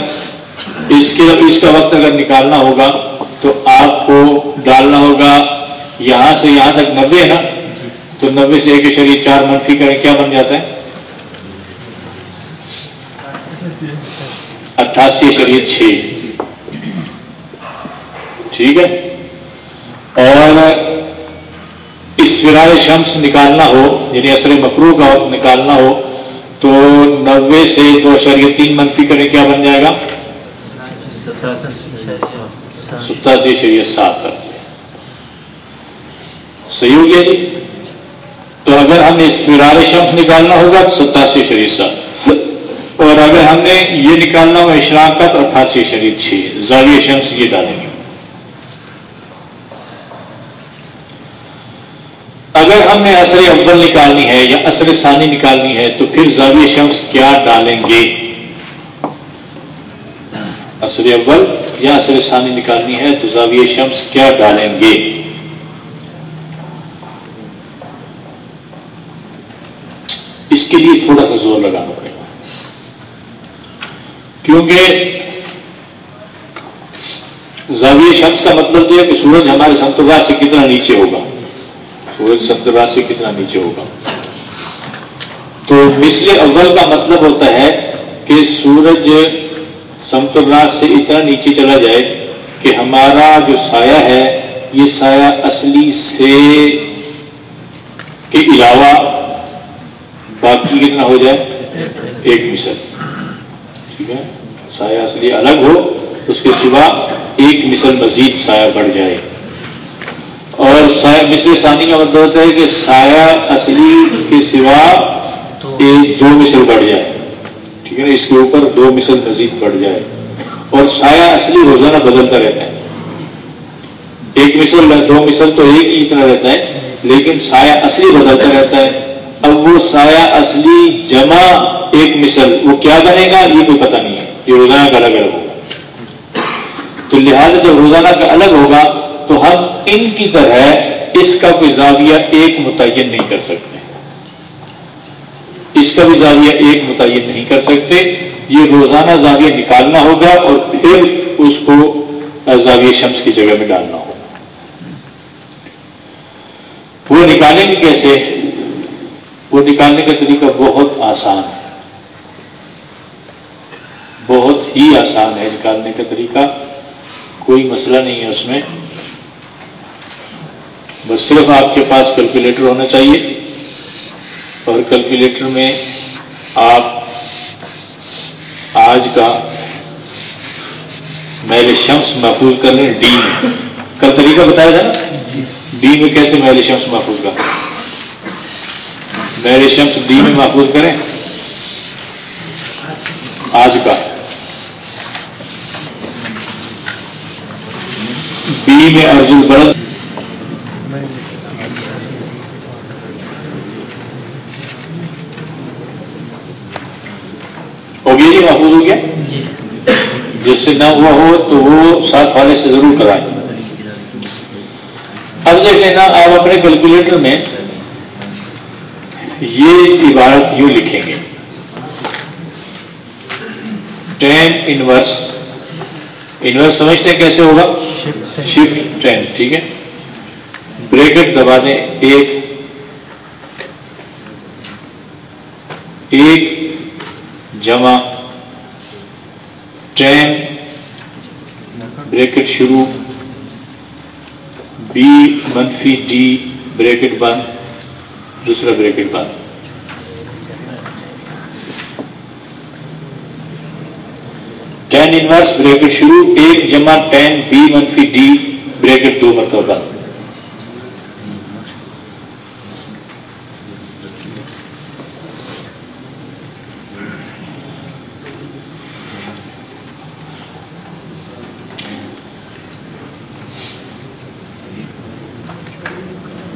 اس کے اس کا وقت اگر نکالنا ہوگا تو آپ کو ڈالنا ہوگا۔ یہاں سے یہاں تک نبے ہے نا۔ تو نبے سے ایک شریعت چار منفی کریں، کیا بن جاتا ہے؟ اٹھاسی شریعت چھ۔ ٹھیک ہے؟ اور اس فرار شمس نکالنا ہو یعنی اثر مکرو کا نکالنا ہو، تو نوے سے دو شریعت تین منفی کریں، کیا بن جائے گا؟ ستاسی شریعت سات۔ صحیح ہو گیا جی؟ تو اگر ہم اس فرار شمس نکالنا ہوگا تو ستاسی شریعت سات اور اگر ہم نے یہ نکالنا ہو اشراق کا تو اٹھاسی شریعت چھ۔ زاویہ شمس یہ ڈالیں گے۔ اگر ہم نے اثر اول نکالنی ہے یا اثر ثانی نکالنی ہے تو پھر زاویہ شمس کیا ڈالیں گے؟ اثر اول یا اثر ثانی نکالنی ہے تو زاویہ شمس کیا ڈالیں گے اس کے لیے تھوڑا سا زور لگانا پڑے گا۔ کیونکہ زاویہ شمس کا مطلب تو ہے کہ سورج ہمارے سنتوگا سے کتنا نیچے ہوگا۔ سورج سترہ سے کتنا نیچے ہوگا۔ تو مثل اول کا مطلب ہوتا ہے کہ سورج سمتراج سے اتنا نیچے چلا جائے کہ ہمارا جو سایہ ہے، یہ سایہ اصلی سے کے علاوہ کتنا ہو جائے؟ ایک مثل ٹھیک ہے؟ سایہ اصلی الگ ہو، اس کے سوا ایک مثل مزید سایہ بڑھ جائے۔ اور مثل ثانی کا مطلب ہوتا ہے کہ سایہ اصلی کے سوا ایک دو مثل بڑھ جائے۔ ٹھیک ہے؟ نا اس کے اوپر دو مثل مزید بڑھ جائے۔ اور سایہ اصلی روزانہ بدلتا رہتا ہے۔ ایک مثل دو مثل تو ایک ہی اتنا رہتا ہے، لیکن سایہ اصلی بدلتا رہتا ہے۔ اب وہ سایہ اصلی جمع ایک مثل، وہ کیا بنے گا؟ یہ کوئی پتہ نہیں ہے۔ یہ روزانہ کا الگ الگ ہوگا۔ تو لہٰذا جب روزانہ کا الگ ہوگا، تو ہم ان کی طرح اس کا کوئی زاویہ ایک متعین نہیں کر سکتے۔ اس کا بھی زاویہ ایک متعین نہیں کر سکتے۔ یہ روزانہ زاویہ نکالنا ہوگا اور پھر اس کو زاویہ شمس کی جگہ میں ڈالنا ہوگا۔ وہ نکالیں گے کیسے؟ وہ نکالنے کا طریقہ بہت آسان ہے۔ بہت ہی آسان ہے نکالنے کا طریقہ۔ کوئی مسئلہ نہیں ہے اس میں۔ بس صرف آپ کے پاس کیلکولیٹر ہونا چاہیے۔ اور کیلکولیٹر میں آپ آج کا میل شمس محفوظ کر لیں۔ ڈی میں۔ کل طریقہ بتایا تھا نا ڈی میں کیسے میل شمس محفوظ کر میل شمس ڈی میں محفوظ کریں؟ آج کا۔ بی میں ارجن برد جی محفوظ ہو گیا؟ جس سے نہ ہوا ہو تو وہ ساتھ والے سے ضرور کرائیں۔ اب دیکھ لینا آپ اپنے کیلکولیٹر میں یہ عبارت یوں لکھیں گے؟ ٹین انورس انورس سمجھتے ہیں کیسے ہوگا؟ شفٹ ٹین ٹھیک ہے؟ بریکٹ دبا دیں، ایک ایک جمع ٹین بریکٹ شروع بی منفی ڈی بریکٹ بند. دوسرا بریکٹ بعد ٹین انورس بریکٹ شروع، ایک جمع ٹین بی منفی ڈی بریکٹ دو مرتبہ بند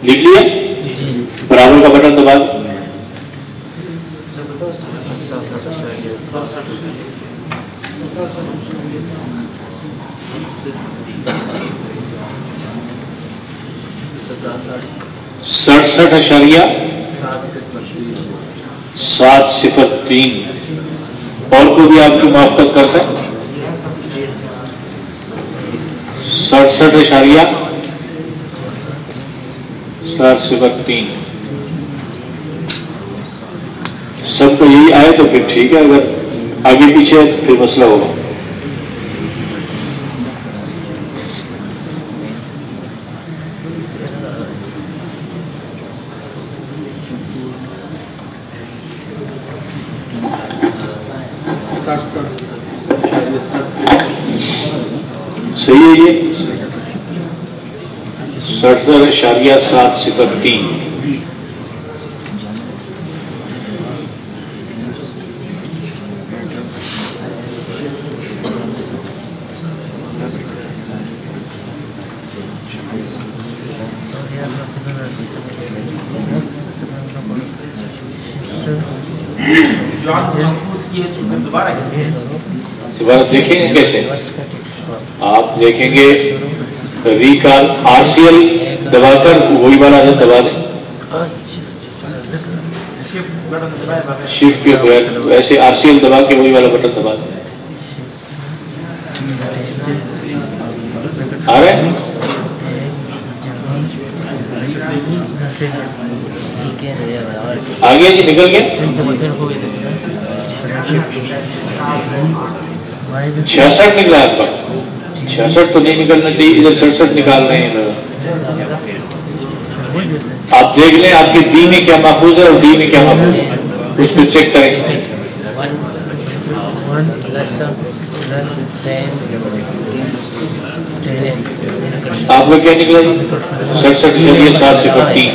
لکھ لیا برابر کا بٹن دبا سڑسٹھ اشاریہ سات صفر تین۔ اور کو بھی آپ کی موافقت کرتا ہے سڑسٹھ اشاریہ چار صفر تین۔ سب کو یہی آئے تو پھر ٹھیک ہے، اگر آگے پیچھے پھر مسئلہ ہوگا۔ سڑسٹھ اشاریہ سات صفر تین۔ دوبارہ دیکھیں گے کیسے؟ آپ دیکھیں گے ریکال آر سی ایل۔ دبا کر وہی والا ہے، دبا دیں۔ شفٹ کے ویسے آر سی ایل دبا کے وہی والا بٹن دبا دیں۔ آ رہے ہیں آگے جی نکل گیا۔ چھیاسٹھ نکلا آپ کا۔ چھیاسٹھ تو نہیں نکلنا چاہیے، ادھر سڑسٹھ نکال رہے ہیں۔ آپ دیکھ لیں، آپ کے بی میں کیا محفوظ ہے اور ڈی میں کیا محفوظ ہے؟ اس کو چیک کریں۔ آپ کا کیا نکلا جی سڑسٹھ چلیے سات سے تین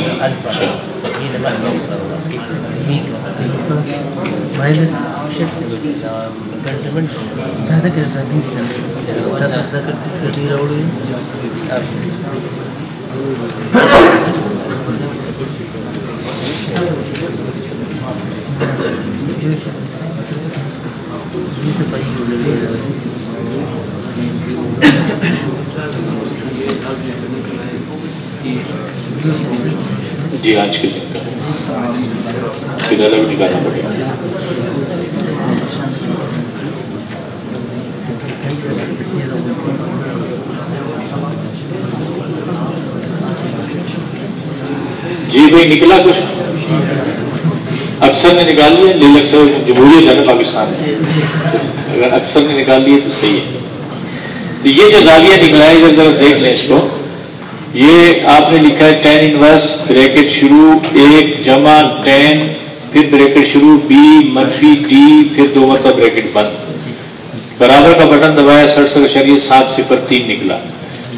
جی آج کے دن کا۔ پھر الگ نکالنا پڑے گا جی بھائی نکلا کچھ؟ اکثر نے نکال لیا، لیکن اکثر جمہوریت ہے نا پاکستان میں۔ اگر اکثر نے نکال لیے تو صحیح ہے۔ تو یہ جو زاویہ نکلا ہے ذرا دیکھ لیں اس کو۔ یہ آپ نے لکھا ہے ٹین انورس، بریکٹ شروع، ایک، جمع، ٹین، پھر بریکٹ شروع، بی، منفی ٹی پھر دو مرتبہ بریکٹ بند۔ برابر کا بٹن دبایا سڑسٹھ اشریہ سات صفر، تین نکلا۔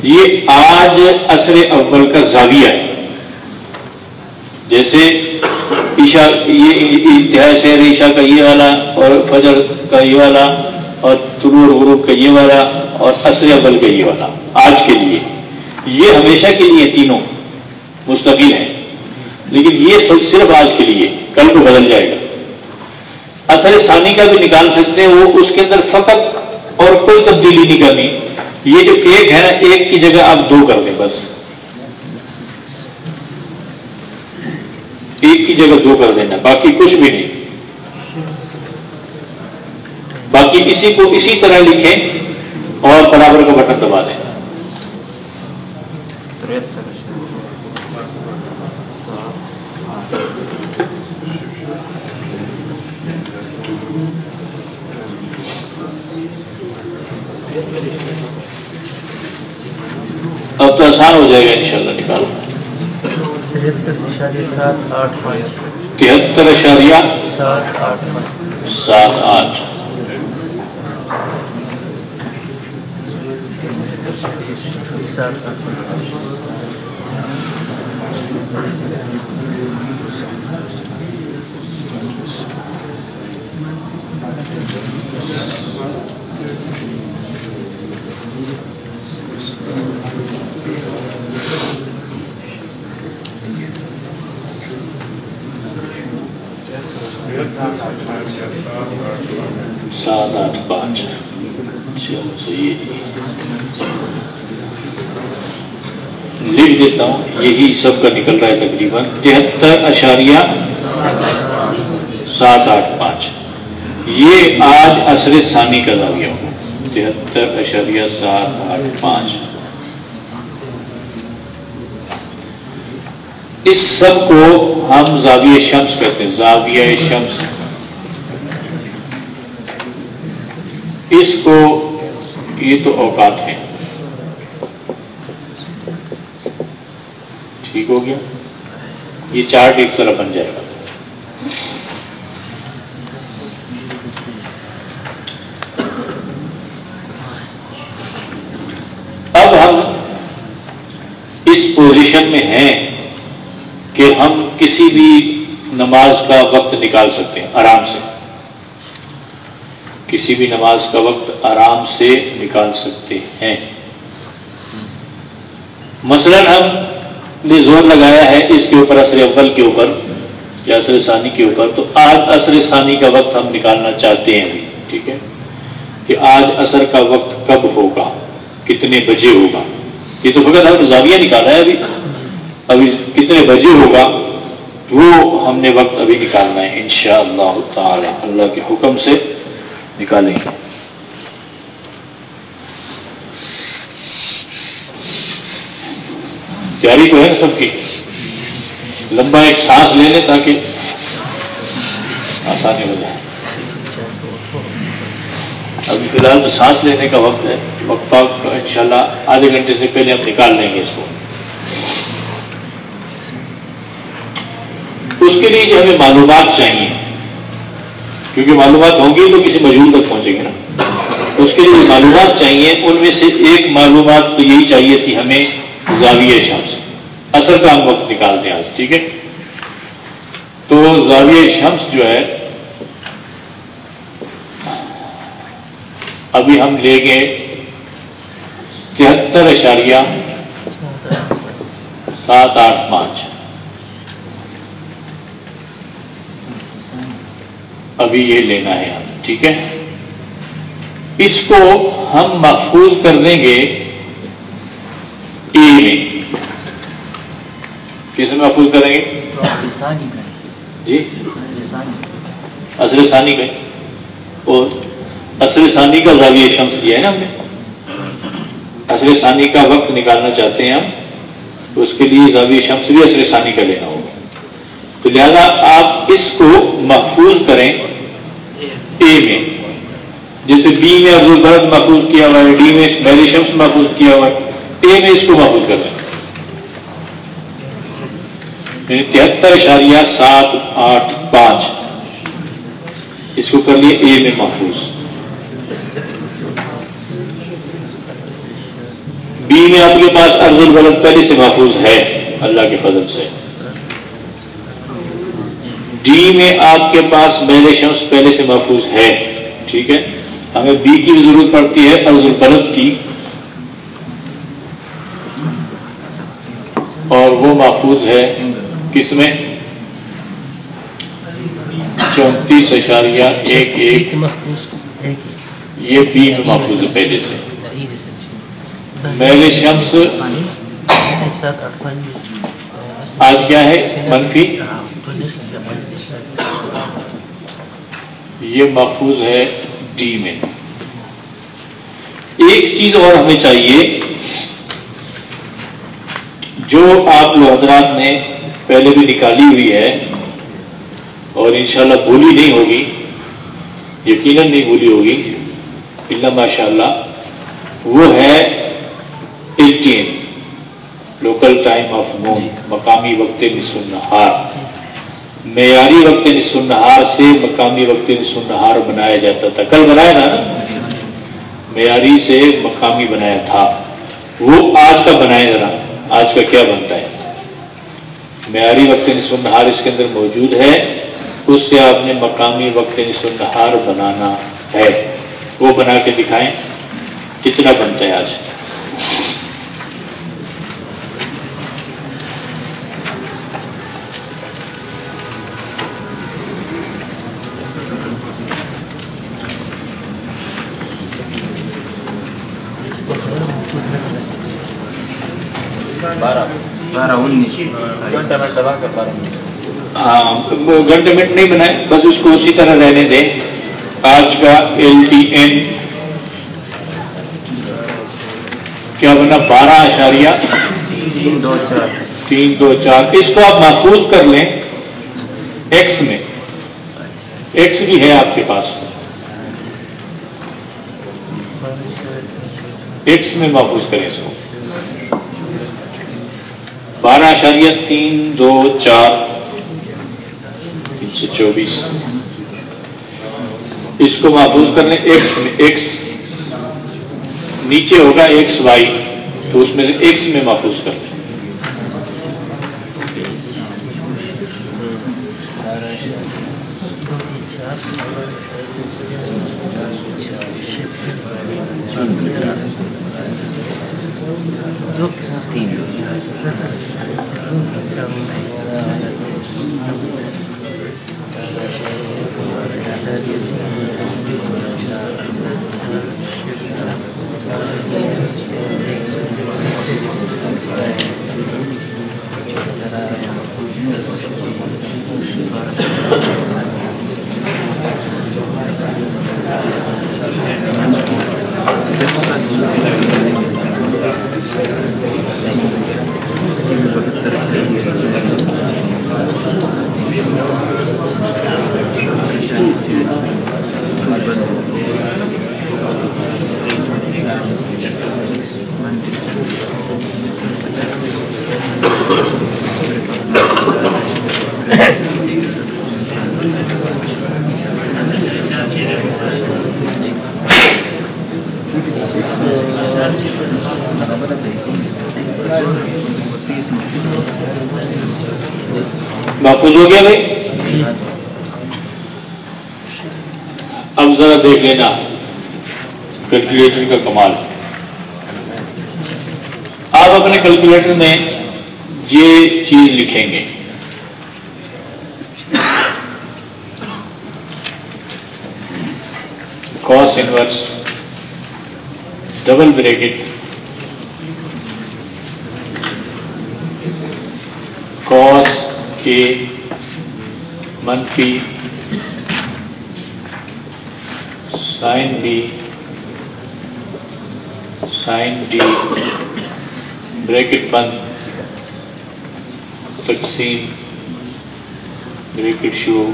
یہ آج اثر اول کا زاویہ ہے۔ جیسے عشا یہ انتہائی شہر عشا کا یہ والا اور فجر کا یہ والا اور طلوع غروب کا یہ والا اور عصر ابل کا یہ والا، آج کے لیے۔ یہ ہمیشہ کے لیے تینوں مستقل ہیں۔ لیکن یہ صرف آج کے لیے، کل کو بدل جائے گا۔ اثر ثانی کا بھی نکال سکتے ہیں، وہ اس کے اندر فقط اور کوئی تبدیلی نہیں کرنی۔ یہ جو ایک ہے نا، ایک کی جگہ آپ دو کر دیں بس۔ ایک کی جگہ دو کر دینا، باقی کچھ بھی نہیں۔ باقی اسی کو اسی طرح لکھیں اور برابر کا بٹن دبا دیں۔ اب تو آسان ہو جائے گا انشاءاللہ نکالنا تہتر اشاریہ سات آٹھ سات آٹھ پانچ، چلو، صحیح جی۔ لکھ دیتا ہوں، یہی سب کا نکل رہا ہے تقریباً۔ تہتر اشاریہ، سات آٹھ پانچ۔ یہ آج عصر ثانی کا دعویہ ہوں تہتر اشاریہ، سات آٹھ پانچ۔ اس سب کو ہم زاویہ شمس کہتے ہیں، زاویہ شمس۔ اس کو یہ تو اوقات ہیں۔ ٹھیک ہو گیا؟ یہ چارٹ ایک طرح بن جائے گا۔ اب ہم اس پوزیشن میں ہیں۔ کہ ہم کسی بھی نماز کا وقت نکال سکتے ہیں، آرام سے۔ کسی بھی نماز کا وقت آرام سے نکال سکتے ہیں۔ مثلا ہم نے زور لگایا ہے اس کے اوپر اثر اول کے اوپر یا اثر ثانی کے اوپر، تو آج اثر ثانی کا وقت ہم نکالنا چاہتے ہیں ابھی ٹھیک ہے؟ کہ آج اثر کا وقت کب ہوگا؟ کتنے بجے ہوگا؟ یہ تو فقط ہم زاویہ نکالا ہے ابھی۔ ابھی کتنے بجے ہوگا؟ وہ ہم نے وقت ابھی نکالنا ہے، انشاءاللہ تعالی۔ اللہ کے حکم سے نکالیں گے۔ تیاری تو ہے سب کی۔ لمبا ایک سانس لے لیں تاکہ آسانی ہو جائے۔ ابھی فی الحال تو سانس لینے کا وقت ہے۔ وقت ان شاء اللہ آدھے گھنٹے سے پہلے ہم نکال لیں گے اس کو۔ اس کے لیے جو ہمیں معلومات چاہیے، کیونکہ معلومات ہوں گی تو کسی مجبور تک پہنچیں گے نا۔ اس کے لیے معلومات چاہیے، ان میں سے ایک معلومات تو یہی چاہیے تھی ہمیں زاویہ شمس اثر کا ہم وقت نکالتے ہیں آج، ٹھیک ہے؟ تو زاویہ شمس جو ہے، ابھی ہم لے گئے تہتر اشاریہ سات آٹھ پانچ۔ ابھی یہ لینا ہے ہم، ٹھیک ہے؟ اس کو ہم محفوظ کر دیں گے اے میں۔ کس میں محفوظ کریں گے؟ جی؟ اصر ثانی کا اور اصر ثانی کا زاویہ شمس لیا ہے نا ہم نے؟ اصر ثانی کا وقت نکالنا چاہتے ہیں ہم۔ اس کے لیے زاویہ شمس بھی اصر ثانی کا لینا ہوگا۔ تو لہذا آپ اس کو محفوظ کریں۔ اے میں، جیسے بی میں افضل برد محفوظ کیا ہوا ہے ڈی میں میری شمس محفوظ کیا ہوا ہے اے میں اس کو محفوظ کر لیں یعنی تہتر اشاریہ سات آٹھ پانچ۔ اس کو کر لیے اے میں محفوظ۔ بی میں آپ کے پاس ارض البلد پہلے سے محفوظ ہے، اللہ کے فضل سے۔ ڈی میں آپ کے پاس میل شمس پہلے سے محفوظ ہے۔ ٹھیک ہے؟ ہمیں بی کی بھی ضرورت پڑتی ہے ارض البلد کی۔ اور وہ محفوظ ہے کس میں؟ چونتیس اشاریہ ایک ایک۔ یہ بی میں محفوظ ہے پہلے سے۔ میل شمس۔ آج کیا ہے؟ منفی۔ یہ محفوظ ہے ڈی میں۔ ایک چیز اور ہمیں چاہیے جو آپ لوگ حضرات نے پہلے بھی نکالی ہوئی ہے اور انشاءاللہ بھولی نہیں ہوگی، یقیناً نہیں بھولی ہوگی اللہ ماشاء اللہ وہ ہے eighteen local time of noon مقامی وقت نصف النہار۔ معیاری وقت نصف النہار سے مقامی وقت نصف النہار بنایا جاتا تھا۔ کل بنایا تھا نا؟ معیاری سے مقامی بنایا تھا۔ وہ آج کا بنایا ذرا۔ آج کا کیا بنتا ہے؟ معیاری وقت نصف النہار اس کے اندر موجود ہے، اس سے آپ نے مقامی وقت نصف النہار بنانا ہے۔ وہ بنا کے دکھائیں۔ کتنا بنتا ہے آج؟ ہاں گھنٹے منٹ نہیں بنائے بس اس کو اسی طرح رہنے دیں۔ آج کا ایل ٹی این۔ کیا بنا؟ بارہ اشاریہ۔ تین دو چار۔ اس کو آپ محفوظ کر لیں۔ ایکس میں۔ ایکس بھی ہے آپ کے پاس۔ ایکس میں محفوظ کریں اس کو۔ بارہ اشاریہ تین دو چار۔ سے چوبیس۔ اس کو محفوظ کر لیں ایکس میں ایکس نیچے ہوگا ایکس وائی تو اس میں سے ایکس میں محفوظ کر لیں محفوظ ہو گیا بھائی اب ذرا دیکھ لینا کیلکولیٹر کا کمال۔ آپ اپنے کیلکولیٹر میں یہ چیز لکھیں گے۔ Cos inverse double bracket cos کے منفی sine B sine D, bracket بند، تقسیم، بریکٹ شو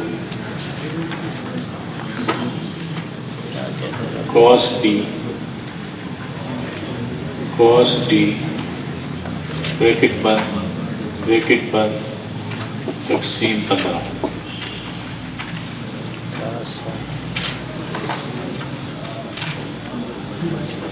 cos D cos D, bracket بند بریکٹ بند، تقسیم پندرہ۔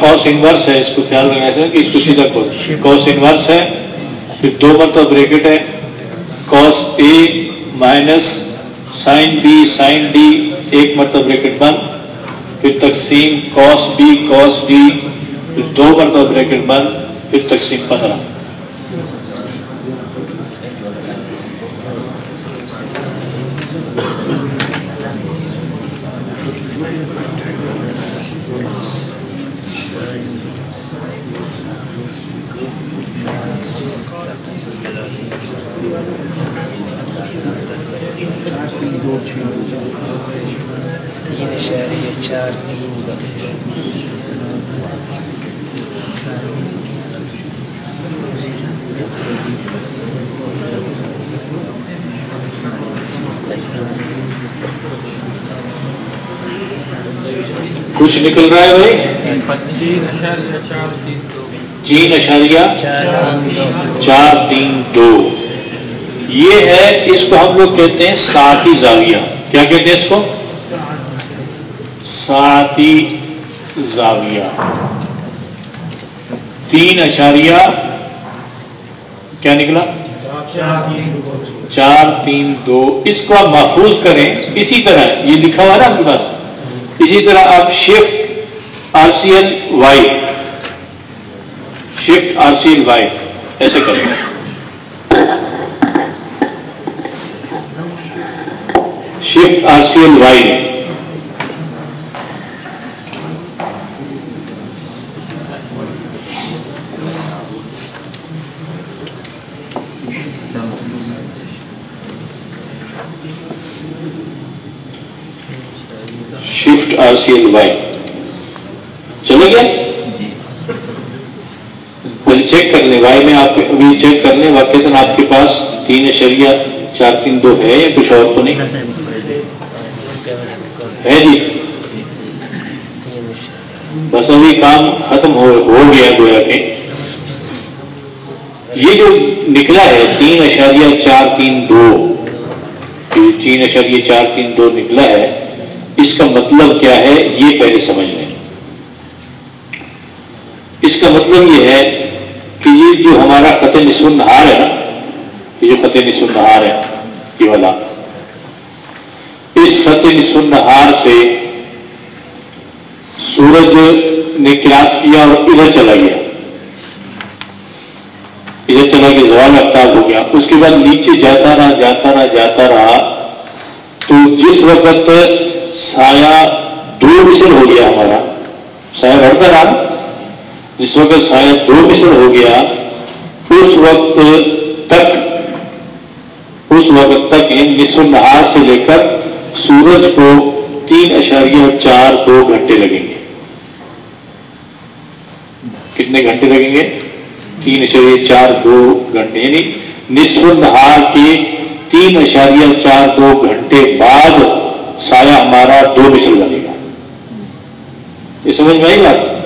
پہلا کاس انورس ہے اس کو خیال رکھنا چاہیے کہ اس کو سیدھا کاس انورس ہے، پھر دو مرتبہ بریکٹ ہے۔ Cos A minus sine B sine D ایک مرتبہ بریکٹ بند۔ پھر تقسیم کاس بی کاس ڈی پھر دو مرتبہ بریکٹ بند۔ پھر تقسیم پندرہ۔ کچھ نکل رہا ہے بھائی؟ تین اشاریہ چار تین دو۔ یہ ہے اس کو ہم لوگ کہتے ہیں ساتھی زاویہ۔ کیا کہتے ہیں اس کو؟ ساتھی زاویہ۔ تین اشاریہ کیا نکلا؟ چار تین دو۔ اس کو آپ محفوظ کریں۔ اسی طرح یہ لکھا ہوا نا آپ کے پاس۔ اسی طرح آپ shift R C L Y, shift R C L Y, ایسے کریں۔ Shift R C L Y. Shift R C L Y چلے گیا چیک کر لیں وائی میں آپ ابھی چیک کر لیں واقع آپ کے پاس تین اشریہ چار تین دو ہے یا کچھ اور تو نہیں؟ ہے جی۔ بس ابھی کام ختم ہو گیا گویا کہ۔ یہ جو نکلا ہے تین اشاریہ چار تین دو۔ تین اشاریہ چار تین دو نکلا ہے اس کا مطلب کیا ہے یہ پہلے سمجھ لیں۔ اس کا مطلب یہ ہے کہ یہ جو ہمارا خط نصف نہار ہے نا، یہ جو خط نصف نہار ہے، یہ والا۔ اس خط نصف نہار سے سورج نے کلاس کیا اور ادھر چلا گیا۔ ادھر چلا گیا، زوال افتاب ہو گیا۔ اس کے بعد نیچے جاتا رہا جاتا رہا جاتا رہا۔ تو جس وقت سایہ دو مشن ہو گیا ہمارا۔ سایہ بڑھتا رہا جس وقت سایہ دو مشن ہو گیا، اس وقت تک، اس وقت تک ان نصف نہار سے لے کر سورج کو تین اشاریہ چار دو گھنٹے لگیں گے۔ کتنے گھنٹے لگیں گے؟ تین اشاریہ، چار دو گھنٹے۔ یعنی نصف نہار کے تین اشاریہ چار دو گھنٹے بعد سایہ ہمارا دو مسل بنے گا۔ یہ سمجھ میں آئی بات؟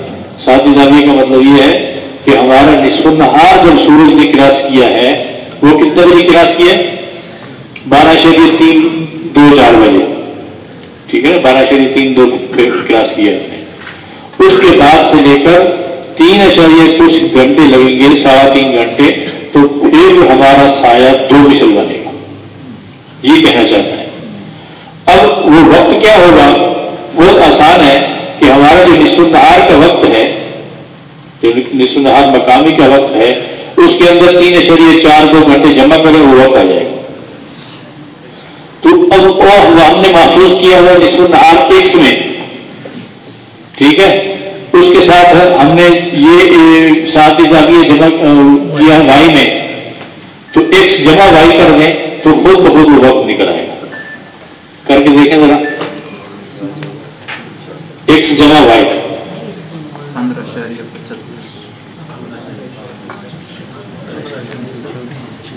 ساتھی زاویے کا مطلب یہ ہے کہ ہمارا نصف نہار جب سورج نے کراس کیا ہے، وہ کتنے بجے کراس کیا؟ ہے بارہ شری تین، دو چار بجے۔ ٹھیک ہے؟ نا بارہ شری تین، دو کلاس کیا اس کے بعد سے لے کر تین اشاریہ کچھ گھنٹے لگیں گے ساڑھا تین گھنٹے، تو پھر ہمارا سایہ دو مسل بنے گا۔ یہ کہنا چاہتا ہے اب وہ وقت کیا ہوگا؟ بہت آسان ہے کہ ہمارا جو نصف نہار کا وقت ہے، جو نصف نہار مقامی کا وقت ہے، اس کے اندر تین اشریہ چار دو گھنٹے جمع کریں وہ وقت آ جائے گا۔ تو اب ہم نے محفوظ کیا ہوا جس نہار ایکس میں۔ ٹھیک ہے؟ اس کے ساتھ ہم نے یہ ساتھ ہی ساتھ یہ جمع کیا وائی میں۔ تو ایکس جمع وائی کر دیں تو خود بخود وہ وقت نکل آئے۔ کر کے دیکھیں ذرا۔ ایکس جمع وائی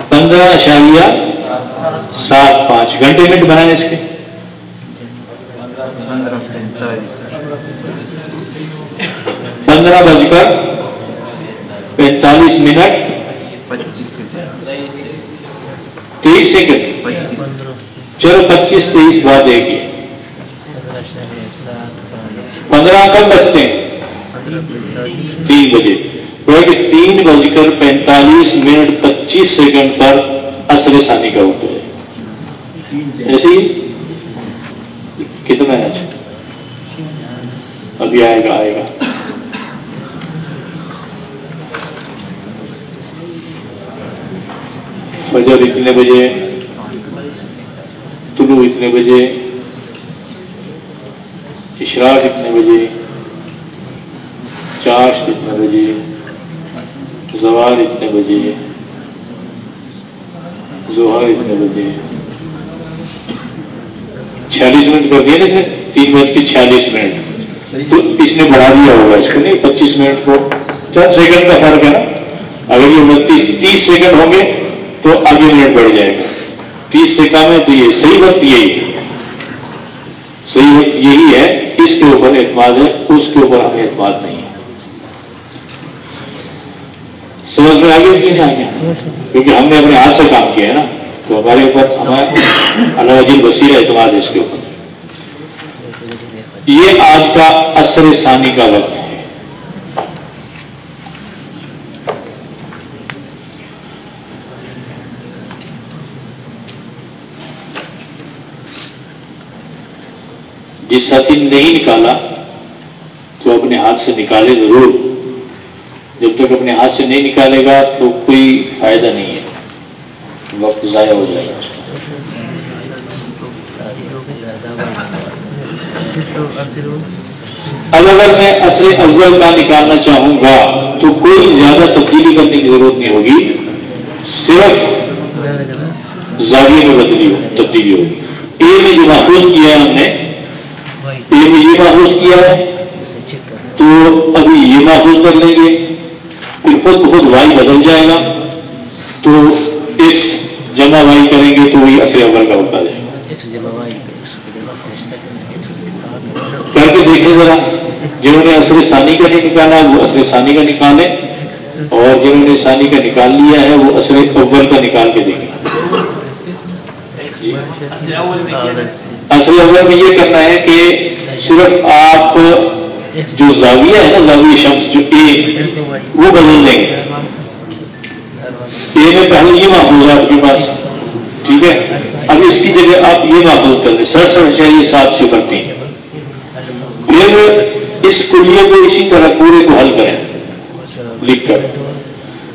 پندرہ اشاریہ سات پانچ۔ گھنٹے منٹ بنائے اس کے۔ پندرہ بج کر پینتالیس منٹ۔ تیئیس سیکنڈ۔ چلو پچیس تیئیس بعد ایک ہی۔ پندرہ کب بجتے ہیں؟ تین بجے۔ کہ تین بج کر پینتالیس منٹ پچیس سیکنڈ پر اصل ثانی کا وقت ہے۔ ایسے ہی؟ کتنا ہے؟ ابھی آئے گا آئے گا۔ فجر اتنے بجے۔ طلوع اتنے بجے اشراق اتنے بجے چاش اتنے بجے، زوال اتنے بجے، زہر اتنے بجے۔ چھیالیس منٹ کر دیا نا سر؟ تین بج کے چھیالیس منٹ۔ تو اس نے بڑھا دیا ہوگا اس کو، نہیں، پچیس منٹ کو۔ چند سیکنڈ کا فرق ہے نا۔ اگر یہ انتیس، تیس سیکنڈ ہوں گے تو آگے منٹ بڑھ جائے گا۔ تیس سے کم ہے تو یہ صحیح وقت یہی ہے۔ صحیح وقت یہی ہے اس کے اوپر اعتماد ہے، اس کے اوپر ہمیں اعتماد نہیں ہے۔ سمجھ میں آگے کہ نہیں آگے کیونکہ ہم نے اپنے ہاتھ سے کام کیا ہے نا، تو ہمارے اوپر ہمارا الوجی وسیع اعتماد ہے اس کے اوپر۔ یہ آج کا اثر ثانی کا وقت ہے جس ساتھی نے نہیں نکالا تو اپنے ہاتھ سے نکالے ضرور۔ جب تک اپنے ہاتھ سے نہیں نکالے گا تو کوئی فائدہ نہیں ہے۔ وقت ضائع ہو جائے گا۔ اب اگر میں اصل افضل کا نکالنا چاہوں گا تو کوئی زیادہ تبدیلی کرنے کی ضرورت نہیں ہوگی۔ صرف زاویے میں بدلی ہو تبدیلی ہوگی۔ اے میں جو محفوظ کیا ہم نے اے میں یہ محفوظ کیا ہے؟ تو ابھی یہ محفوظ کر لیں گے۔ پھر خود بخود وائی بدل جائے گا۔ تو ایکس جمع وائی کریں گے تو وہی اصل اول کا بتا جائے گا کر کے دیکھیں ذرا، جنہوں نے اصل ثانی کا نہیں نکالا وہ اصل ثانی کا نکالے اور جنہوں نے ثانی کا نکال لیا ہے، وہ اصل اول کا نکال کے دیکھیں۔ اصل اول میں یہ کرنا ہے کہ صرف آپ جو زاویہ ہے نا، زاویہ شمس جو اے وہ بدل دیں گے۔ اے میں پہلے یہ محفوظ ہے آپ کے پاس۔ ٹھیک ہے؟ اب اس کی جگہ آپ یہ محفوظ کر لیں۔ سر سر چاہیے سات سے کرتی پھر اس کلیے کو اسی طرح پورے کو حل کریں۔ لکھ کر۔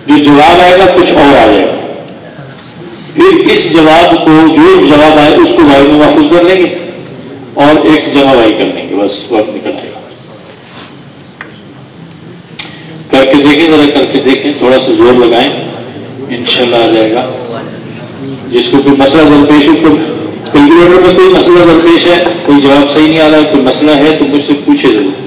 جو جواب آئے گا، کچھ اور آ جائے گا۔ پھر اس جواب کو جو جواب آئے اس کو وائی میں محفوظ کر لیں گے اور ایک سے جمع وائی کر لیں گے، بس وقت نکل آئے گا کر کے دیکھیں، ذرا کر کے دیکھیں، تھوڑا سا زور لگائیں، انشاءاللہ آ جائے گا۔ جس کو کوئی مسئلہ درپیش ہو کیلکولیٹر میں کوئی مسئلہ درپیش ہے، کوئی جواب صحیح نہیں آ رہا ہے، کوئی مسئلہ ہے، تو مجھ سے پوچھے ضرور۔